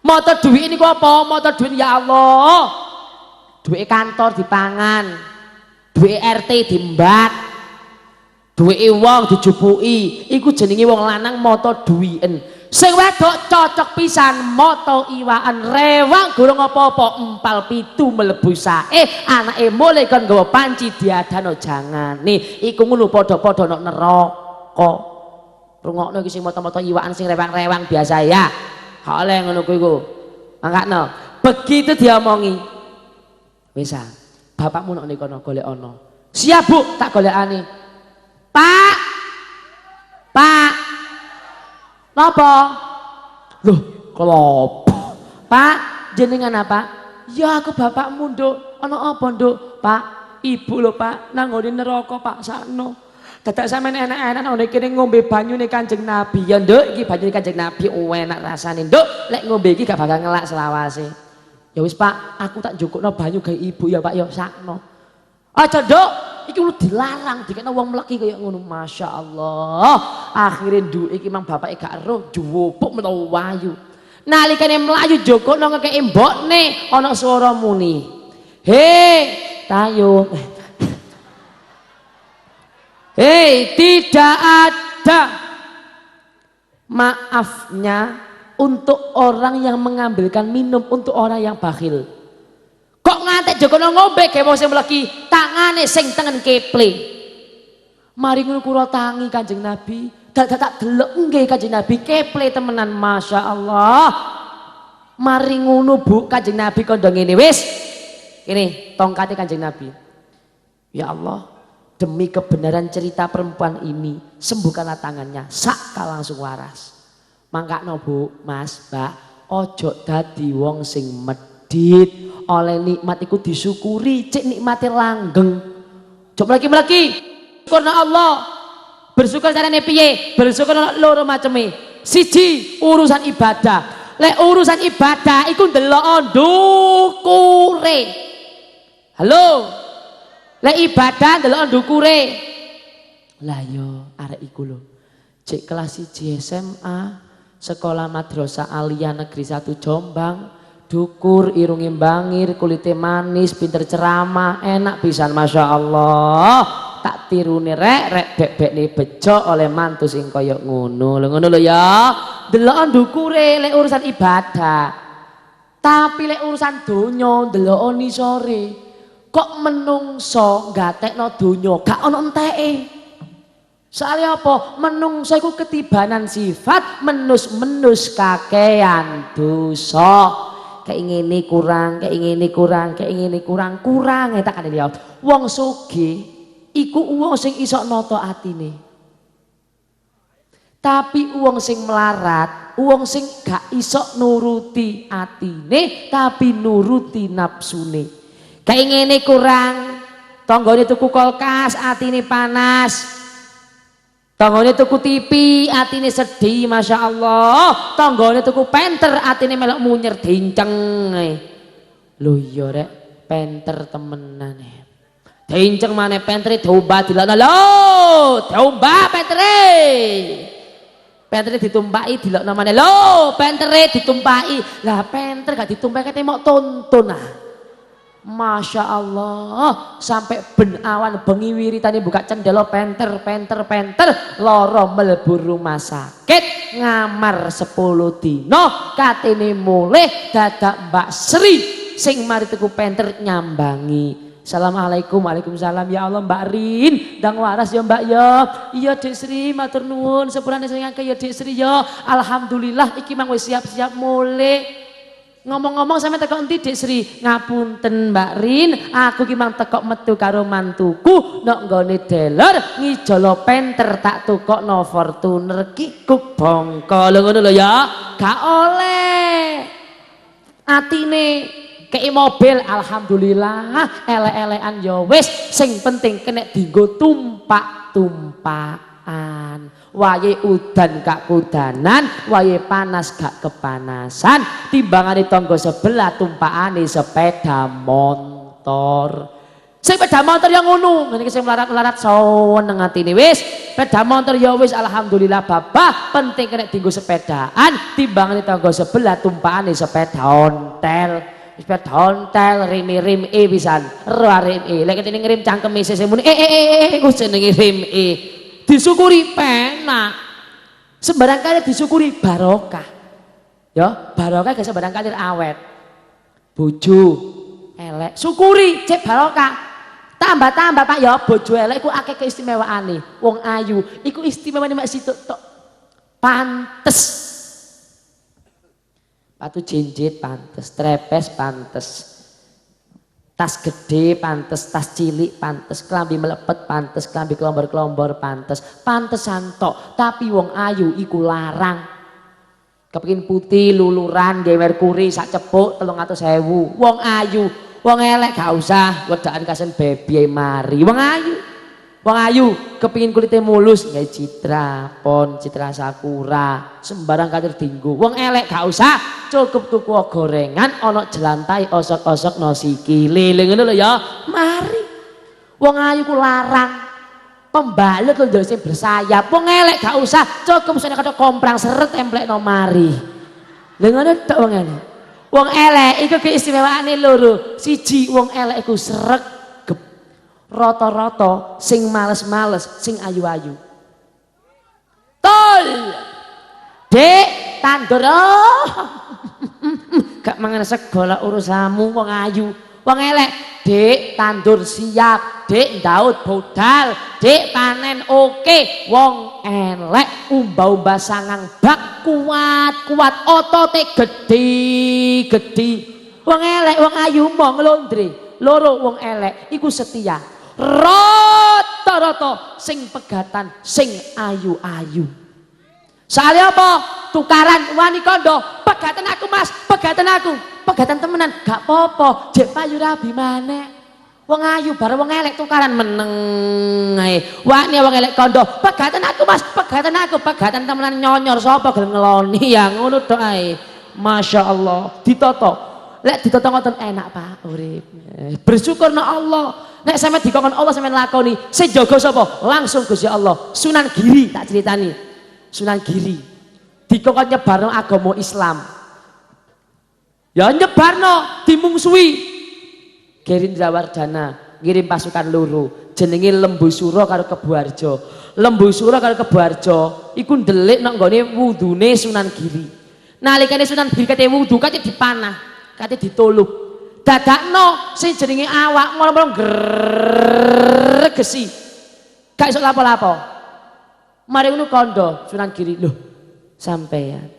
Moto duwi ini apa? Moto duwi ya Allah. Duit kantor dipangan. Duit RT dimbak. Duit wong dijupuki. Iku jenenge wong lanang moto duwien. Sing wedok cocok pisan moto iwaan. Rewang gurung apa-apa empal pitu mlebu sae. Anake mulai kon nggawa panci diadano jangane. Iku ngono padha-padha nek neraka. Rungokno iki sing moto-moto iwaan sing rewang-rewang biasa ya. Oleh ngono kuwi ku angkatno begitu diomongi. Wis ah. Bapakmu nek kono golek ana. Siap bu. Tak golekane. Pak Napa? Loh, kelopo. Pak, jenengan apa? Ya aku bapakmu, Nduk. Ana apa, Nduk? Pak, ibu lho, Pak, nang ngene neraka, Pak sakno. Dadak sampean enak-enak nang kene ngombe banyune Kanjeng Nabi. Ya, Nduk, iki banyune Kanjeng Nabi enak rasane, Nduk. Lek ngombe iki gak bakal ngelak selawase. Ya wis, Pak, aku tak njukukno banyu gawe ibu ya, Pak, ya sakno. Aja, Nduk. Iki lu dilarang dikene wong mleki kaya ngono. Masya Allah akhirnya duwe iki mang bapak gak roh juwupuk menawa wayu. Nalikane mlayu joko nang ngekeki mbokne ana swara muni. He tayo. Hei tidak ada maafnya untuk orang yang mengambilkan minum untuk orang yang bakhil Kok ngantek Jokono ngombe kayak mau sing mleki tangane sing tengen keple. Mari ngono kula tangi Kanjeng Nabi. Tak tak delok nggih Kanjeng Nabi keple temenan Masya Allah. Mari ngono Bu Kanjeng Nabi kondo ngene wis. Ini tongkatnya Kanjeng Nabi. Ya Allah, demi kebenaran cerita perempuan ini, sembuhkanlah tangannya. Sakka langsung waras. Mangkakno Bu, Mas, Mbak, ojo dadi wong sing medit oleh nikmat itu disyukuri cek nikmatnya langgeng. Coba lagi lagi karena Allah. Bersyukur carane piye? Bersyukur loro maceme. Siji urusan ibadah. Lek urusan ibadah iku ndelok ndukure. Halo? Lek ibadah ndelok ndukure. Lah yo arek iku lho. Cek kelas 1 SMA sekolah madrasah alia negeri 1 Jombang dukur, irungi bangir, kulitnya manis, pinter ceramah, enak pisan Masya Allah. Tak tiruni rek, rek nih bejo oleh mantu sing koyok ngono. Lho ngono lho ya. Delok dukure lek urusan ibadah. Tapi lek urusan donya delok sore. Kok menungso gatekno donya, gak ono enteke. Soalnya apa? Menungso iku ketibanan sifat, menus-menus kakean dosa kayak ngene kurang, kayak ngene kurang, kayak ngene kurang, kurang tak ada dia. Wong soge iku wong sing iso noto atine. Tapi wong sing melarat, wong sing gak iso nuruti atine tapi nuruti nafsune. Kayak ngene kurang, tonggone tuku kulkas, atine panas, Tanggane tuku TV, atine sedih, masya Allah. Tanggane tuku penter, atine melok munyer dinceng. Lho iya rek, penter temenan. Dinceng mana penter diubah dilana. Lho, diubah penter. Penter ditumpaki dilokno mana. Lho, penter ditumpaki. Lah penter gak ditumpaki mau tonton ah. Masya Allah. Sampai ben awan bengi wiritane buka cendela penter penter penter. Loro melebur rumah sakit ngamar 10 dino katene mulai dadak Mbak Sri. Sing mari tuku penter nyambangi. Assalamualaikum Waalaikumsalam. Ya Allah Mbak Rin. Dang waras ya Mbak ya. Iya Dek Sri matur nuwun. Sepurane sing ya Dek Sri ya. Alhamdulillah iki mang wis siap-siap mulai Ngomong-ngomong sampe teko endi Dik Sri? Ngapunten Mbak Rin, aku ki mang teko metu karo mantuku nok nggone dealer ngijolo penter tak tukokno Fortuner ki kuk bongko. Lho ngono lho ya. Gak oleh. Atine kei mobil alhamdulillah ele-elean ya wis sing penting kena dienggo tumpak-tumpakan waye udan gak kudanan, waye panas gak kepanasan, timbangane tangga sebelah tumpakane sepeda motor. Sepeda motor yang ngono, ngene iki sing melarat-melarat seneng atine wis. Sepeda motor ya wis alhamdulillah babah, penting kena dienggo sepedaan, timbangane tangga sebelah tumpakane sepeda ontel. sepeda ontel rim rim e pisan ro rim e lek kene ngirim cangkeme sesuk muni eh eh eh eh ku jenenge rim e disyukuri penak. Sembarang kali disyukuri barokah. Ya barokah gak sembarang kali awet. Bojo elek. Syukuri cek barokah. Tambah-tambah Pak. Ya bojo elek iku akeh keistimewaane wong ayu iku istimewa mak situ tok. Pantes. Patu jinjit pantes, trepes pantes, tas gede pantes, tas cilik pantes, kelambi melepet pantes, kelambi kelombor-kelombor pantes, pantes santok, tapi wong ayu iku larang. Kepingin putih, luluran, gewer kuri, sak cepuk, telung atau sewu. Wong ayu, wong elek gak usah, wedaan kasen bebi mari. Wong ayu, wong ayu, kepingin kulitnya mulus, nggak citra, pon, citra sakura, sembarang kadir tinggu. Wong elek gak usah, cukup tuku gorengan ana jelantai osok-osok no sikile ngono lho ya. Mari. Wong ayu ku larang. Pembalut lho sing bersayap. Wong elek gak usah. Cukup sene kata komprang seret templek no mari. Lha ngono tok wong elek. Wong elek iku keistimewaane loro. Siji wong elek iku sreg rata-rata sing males-males sing ayu-ayu. Tol! Dek tandur <laughs> oh gak mangan sego lah urusamu wong ayu. Wong elek dek tandur siap dek daud bodal dek panen oke. Wong elek umba-umba sangang bak kuat kuat otote gede gede. Wong elek wong ayu mau ngelondre loro wong elek iku setia rata-rata sing pegatan sing ayu-ayu Soalnya apa? Tukaran wani kondo, pegatan aku mas, pegatan aku, pegatan temenan, gak popo, jek payu rabi mana? Wong ayu bareng wong elek tukaran meneng ae. Wani wong elek kondo, pegatan aku mas, pegatan aku, pegatan temenan nyonyor sapa gelem ngeloni ya ngono tok ae. Masya Allah, ditoto. Lek ditoto ngoten enak Pak urip. Bersyukur na Allah. Nek sampe dikongkon Allah sampe lakoni, sing jaga sapa? Langsung Gusti Allah. Sunan Giri tak ceritani. Sunan Giri. Dikongkon nyebarno agama Islam. Ya nyebarno dimungsui. Gerindra Wardana ngirim pasukan luru jenenge Lembu Suro karo Kebuarjo Lembu Suro karo Kebuarjo iku ndelik nang gone wudune Sunan Giri. Nalikane Sunan Giri kate wudu kate dipanah kate ditoluk dadakno sing jenenge awak ngomong gregesi gak iso lapo-lapo Mari ngono kondo Sunan Giri loh sampeyan.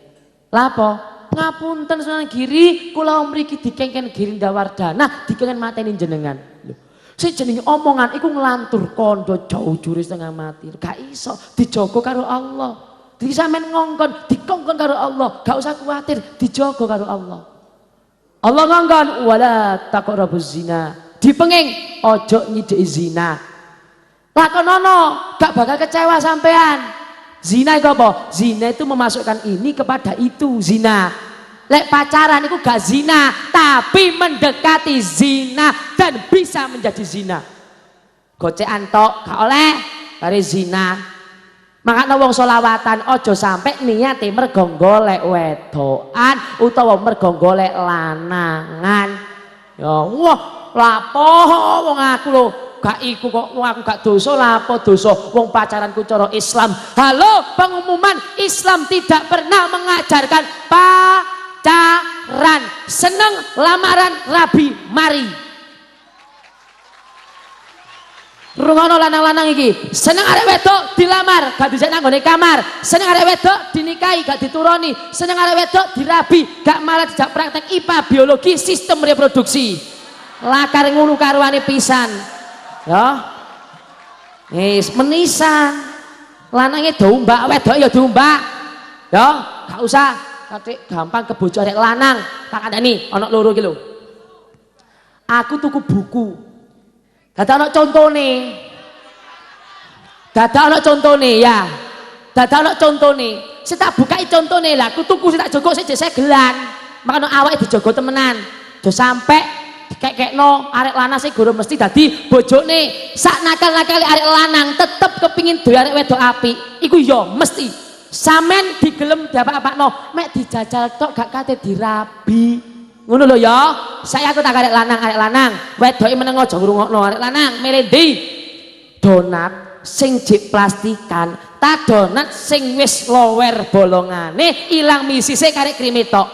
Lapo? Ngapunten Sunan Giri kula mriki dikengken Girinda Wardana dikengken mateni jenengan. Loh. Sing jenenge omongan iku nglantur kondo jauh juri setengah mati. Gak iso dijogo karo Allah. Di sampean ngongkon, dikongkon karo Allah. Gak usah kuatir, dijogo karo Allah. Allah ngongkon wala taqrabuz zina. Dipenging ojo nyidhek zina. Lakonono, gak bakal kecewa sampean. Zina itu apa? Zina itu memasukkan ini kepada itu zina. Lek pacaran itu gak zina, tapi mendekati zina dan bisa menjadi zina. Gocekan tok gak oleh dari zina. Makanya wong solawatan ojo sampai niate mergo golek wedoan utawa mergo golek lanangan. Ya wah lapo wong aku loh gak iku kok wong aku gak dosa lah apa dosa? Wong pacaranku cara Islam. Halo pengumuman Islam tidak pernah mengajarkan pacaran. Seneng lamaran rabi mari rungono lanang-lanang iki. Seneng arek wedok dilamar gak dijak nanggone kamar. Seneng arek wedok dinikahi gak dituruni seneng arek wedok dirabi gak malah dijak praktek IPA biologi sistem reproduksi. Lakar ngunu karuane pisan. Ya? Wis menisan. Lanangnya domba wedok ya domba ya? Gak usah. Katik gampang kebojo arek lanang. Tak ada nih anak loro gitu aku tuku buku Dada ana contone. Ana contone ya. Dada ana contone. Sing tak bukai contone lah, aku tuku sing tak jogo sik gelan. Makane awake dijogo temenan. Do sampe dikek-kekno arek lanang sing guru mesti dadi bojone. Sak nakal-nakal arek lanang tetep kepingin duwe arek wedok apik. Iku yo ya, mesti. Samen digelem diapa-apakno, mek dijajal tok gak kate dirabi ngono lho ya. Saya aku tak arek lanang arek lanang. Wedoke meneng aja ngrungokno arek lanang. Melendi donat sing plastikan ta donat sing wis lower bolongane ilang misise karek krimitok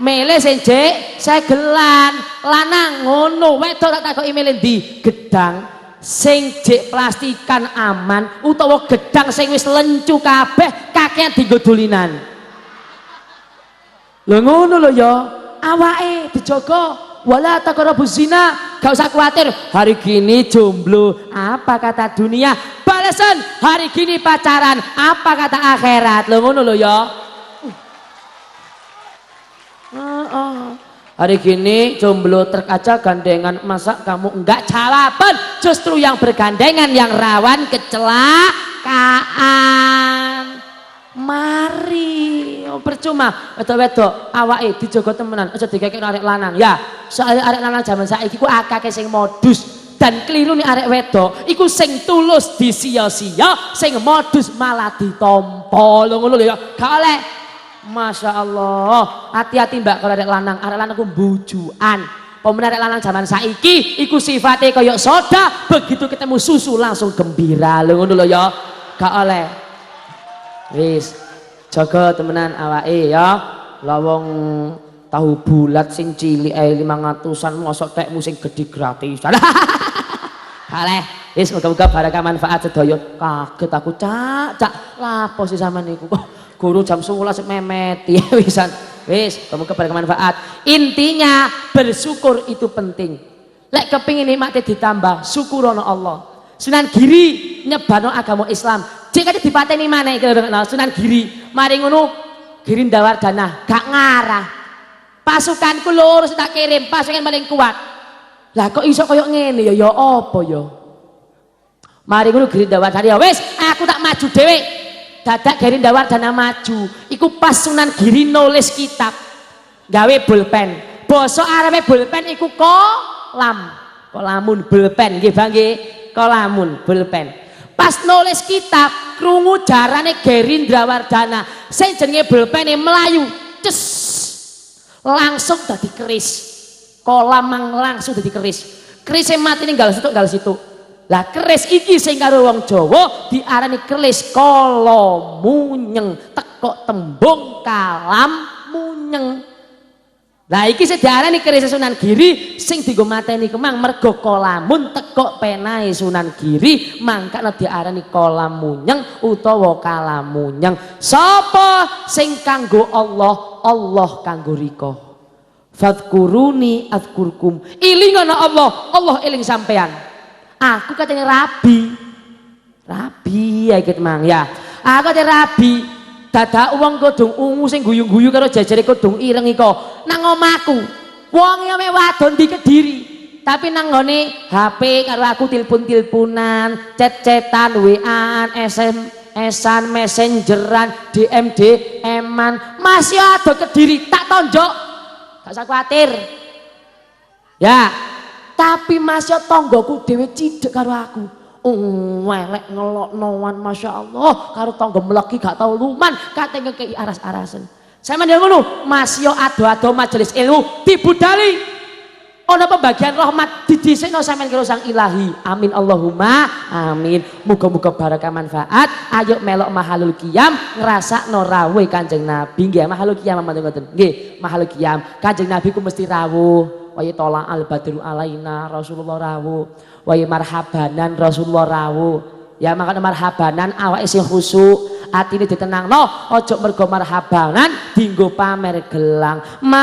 mele sing jik segelan lanang ngono. Wedok tak takoki melendi gedang sing jik plastikan aman utawa gedang sing wis lencu kabeh kakean dienggo dolinan Lho ngono lho ya. Awake dijogo. Wala taqrabu zina. Gak usah khawatir. Hari gini jomblo. Apa kata dunia? Balasan hari gini pacaran. Apa kata akhirat? Lho ngono lho ya. Uh, uh. Hari gini jomblo terkaca gandengan masa kamu enggak jawaban justru yang bergandengan yang rawan kecelakaan. Mari, percuma wedok-wedok awake dijogo temenan, aja dikekek arek lanang. Ya, soalnya arek lanang zaman saiki ku akeh sing modus. Dan keliru nih arek wedok iku sing tulus disia-sia sing modus malah ditompo. Lho ngono ya. Gak Masya Allah. Hati-hati mbak kalau arek lanang. Arek lanang ku bujuan pemenang arek lanang zaman saiki iku sifatnya koyok soda begitu ketemu susu langsung gembira. Lho ngono lho ya. Gak oleh. Wis jaga temenan awake ya lawong tahu bulat sing cilik ae 500-an mosok tekmu sing gedhe gratis <laughs> Kaleh, wis muga-muga barokah manfaat sedaya. Kaget aku cak, cak. Lapo sih sama niku Guru jam 11 memeti <laughs> wisan. Wis, muga barokah manfaat. Intinya bersyukur itu penting. Lek kepingin nikmate ditambah, syukurono Allah. Sunan Giri nyebano agama Islam jika dipateni mana itu Sunan Giri. Mari ngono Giri dana gak ngarah. Pasukanku lurus tak kirim, pasukan paling kuat. Lah kok iso koyo ngene ya ya apa ya? Mari ngono Giri dana ya wis aku tak maju dhewe. Dadak Giri dana maju. Iku pas Sunan Giri nulis kitab. Gawe pulpen. Basa Arabe pulpen iku kolam. Kolamun pulpen nggih Bang. Kolamun pulpen pas nulis kitab krungu jarane Gerindra Wardana sing jenenge bulpene melayu ces langsung dadi keris. Kolam langsung dadi keris. Keris mati gal situ gal situ. Lah keris iki sing karo wong Jawa diarani keris kala munyeng teko tembung kalam munyeng Lah iki sing diarani keris Sunan Giri sing dienggo mateni kemang mergo kolamun tekok penae Sunan Giri mangkane diarani kolamunyeng utawa kalamunyeng. Sapa sing kanggo Allah, Allah kanggo rika. Fadkuruni adzkurkum. Iling ana Allah, Allah eling sampean. Aku katanya rabi. Rabi ya iki mang ya. Aku katanya rabi dadak wong kodong ungu sing guyu-guyu karo jajare kodong ireng iko. Nang omahku wong ya wadon di Kediri. Tapi nang ngone HP karo aku tilpun-tilpunan chat-chatan WA-an SMS-an messengeran DM DM-an masih ada Kediri tak tonjok. Gak usah khawatir. Ya tapi masih tonggoku dewe cidek karo aku welek noan Masya Allah karo tangga meleki gak tau luman. Kate ngekei aras-arasan saya mandang ngono masih ado-ado majelis ilmu dibudali. Ono pembagian rahmat didisikno sampean karo sang ilahi. Amin Allahumma amin. Muga-muga barokah manfaat. Ayo melok mahalul qiyam ngrasakno rawuh kanjeng Nabi. Nggih mahalul nggih mahalul qiyam. Kanjeng Nabi ku mesti rawuh Waya tola al badru alaina Rasulullah rawuh. Waya marhabanan Rasulullah rawuh. Ya makanya marhabanan awak isi khusuk. Atine ditenangno ojo mergo marhabanan dinggo pamer gelang. Mar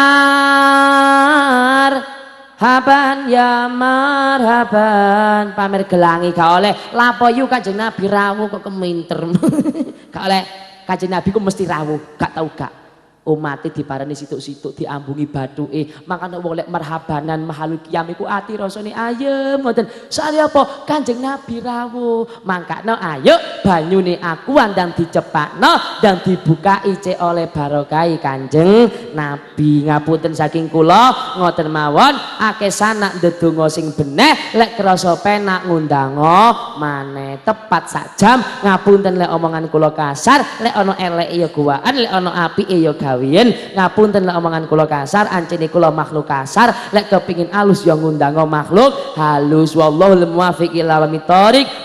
haban ya marhaban. Pamer gelangi gak oleh. Lapo yu kanjeng Nabi rawuh kok keminter? <laughs> Gak oleh. Kanjeng Nabi ku mesti rawuh gak tau gak umate diparani situk-situk diambungi batuke makanya wong lek marhabanan mahalul kiam iku ati rasane ayem ngoten. Soalnya apa? Kanjeng nabi rawuh mangkano ayo banyune aku andang dicepakno dan dibuka ice oleh barokai kanjeng nabi. Ngapunten saking kula ngoten mawon akeh sanak ndedonga sing beneh lek krasa penak ngundango maneh tepat sak jam. Ngapunten lek omongan kula kasar lek ana elek ya guwaan lek ana apike ya gawe ngapunten ngapunten lek omongan kula kasar ancene kula makhluk kasar. Lek kepingin alus yang ngundang makhluk. Halus wallahu muwaffiq ila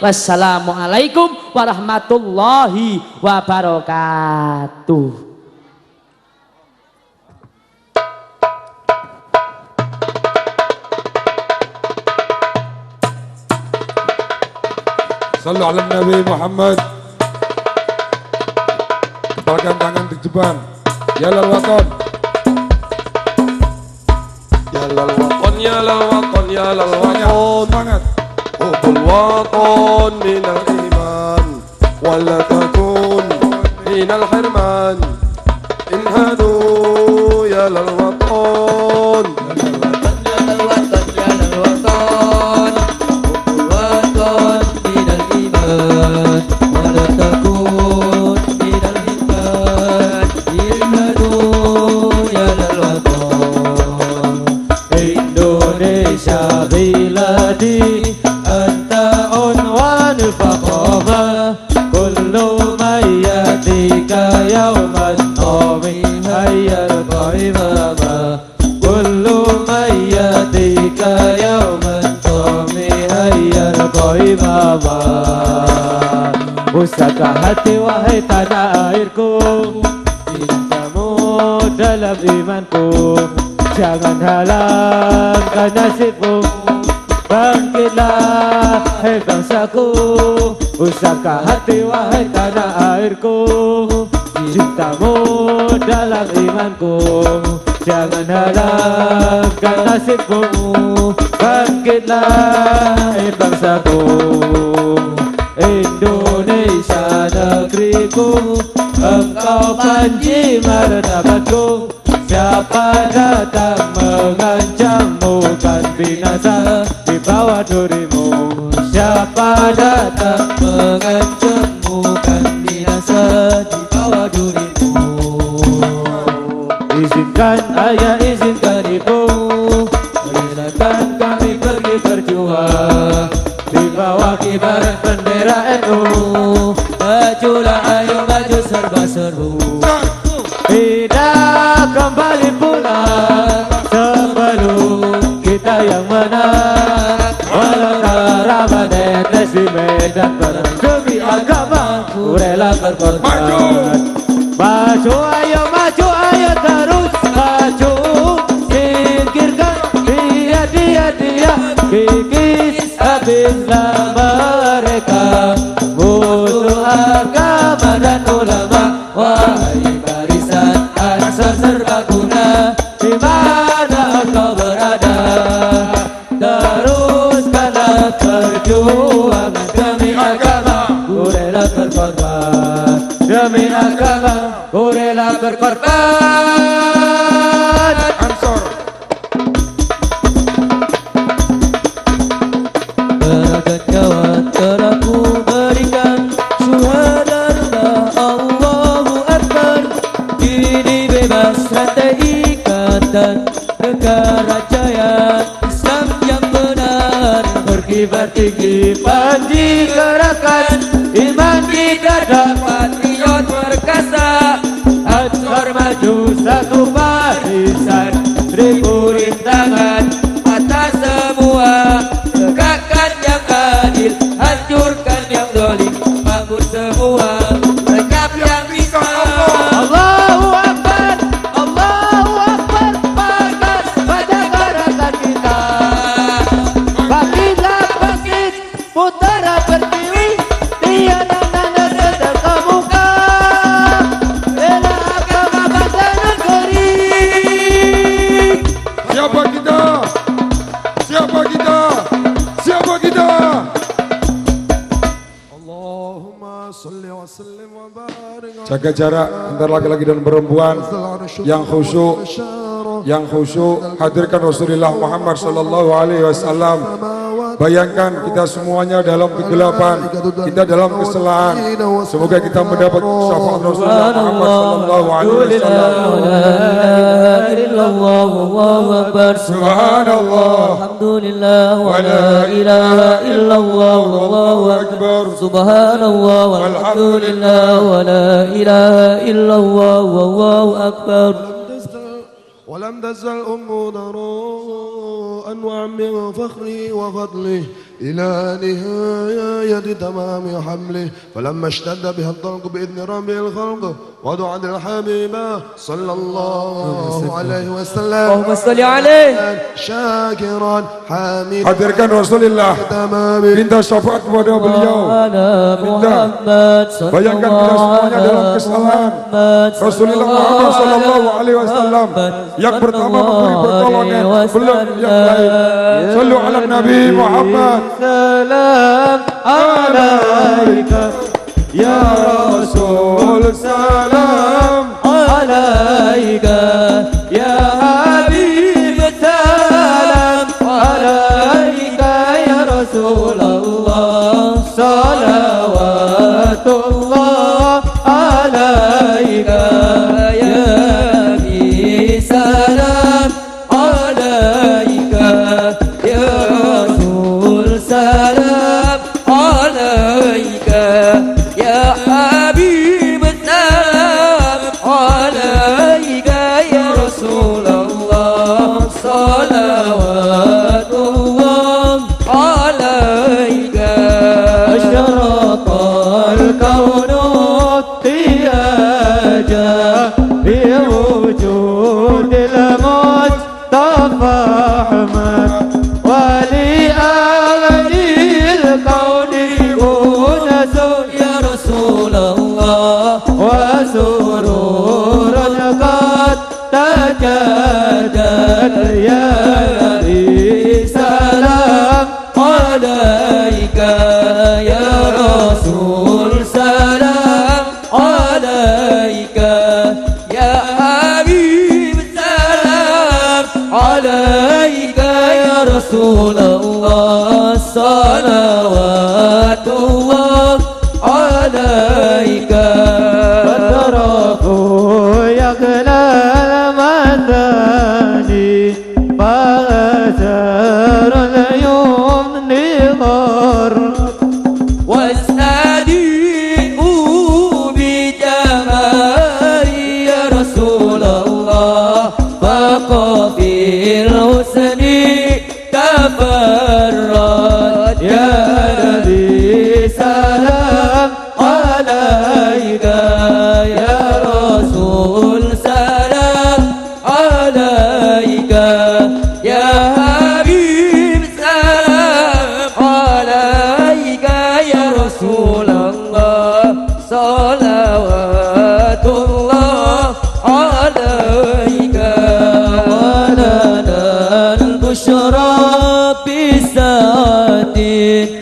wassalamualaikum warahmatullahi wabarakatuh. Sallu ala Nabi Muhammad. Kepalkan tangan di depan يلا الوطن. يلا الوطن. يلا الوطن يلا الوطن. حب الوطن من الإيمان ولا تكون من الحرمان. انهدوا يا للوطن Pusaka hati wahai tanah airku. Cintamu dalam imanku. Jangan halangkan nasibmu. Bangkitlah hai bangsaku. Usahkah hati wahai tanah airku. Cintamu dalam imanku. Jangan harapkan nasibmu. Bangkitlah hai bangsaku. Indonesia negeriku Engkau panji martabatku Siapa datang mengancammu kan binasa di bawah durimu. Siapa datang mengancammu serbu tidak kembali pulang sebelum kita yang menang. Walau tak netes di medan perang demi agama ku rela berkorban. Maju ayo maju ayo terus maju. Singkirkan dia dia dia. Kikis habislah mereka rela berkorban Jaga jarak antar laki-laki dan perempuan. Yang khusyuk yang khusyuk hadirkan Rasulullah Muhammad sallallahu alaihi wasallam bayangkan kita semuanya dalam kegelapan kita dalam kesalahan semoga kita mendapat syafaat Rasulullah Muhammad sallallahu alaihi wasallam Subhanallah. Alhamdulillah wa la ilaha illallah akbar Subhanallah wa la ilaha illallah akbar ولم تزل أم ضراء وعم فخري وفضله. إلى نهاية تمام حمله فلما اشتد بها الضرق بإذن رب الخلق ودعا للحبيب صلى الله عليه وسلم. اللهم صل عليه. شاكرا حامدا. حضرك رسول الله. تمام عند الشفاعة ودعا باليوم على محمد صلى الله عليه وسلم رسول الله صلى الله عليه وسلم. يكبر يا كل صلوا على النبي محمد. Salam alaika ya Rasul salam alaika ya Rasulullah salawatullah ter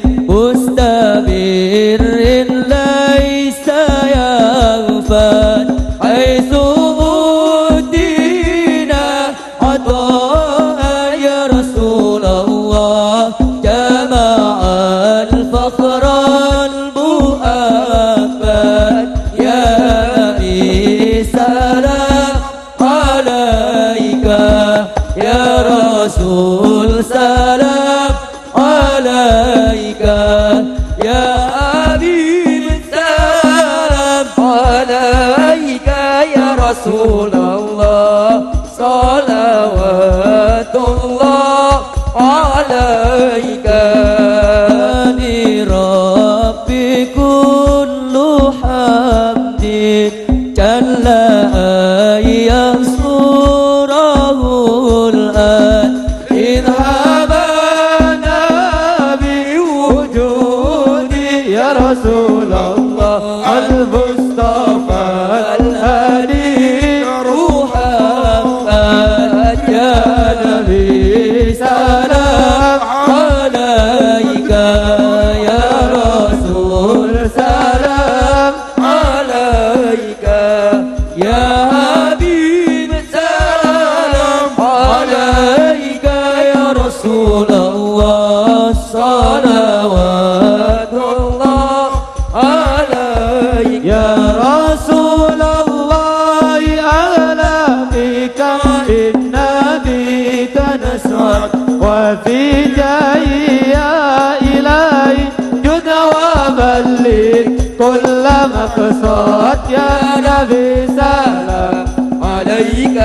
رسول مقصود يا نبي سلام عليك.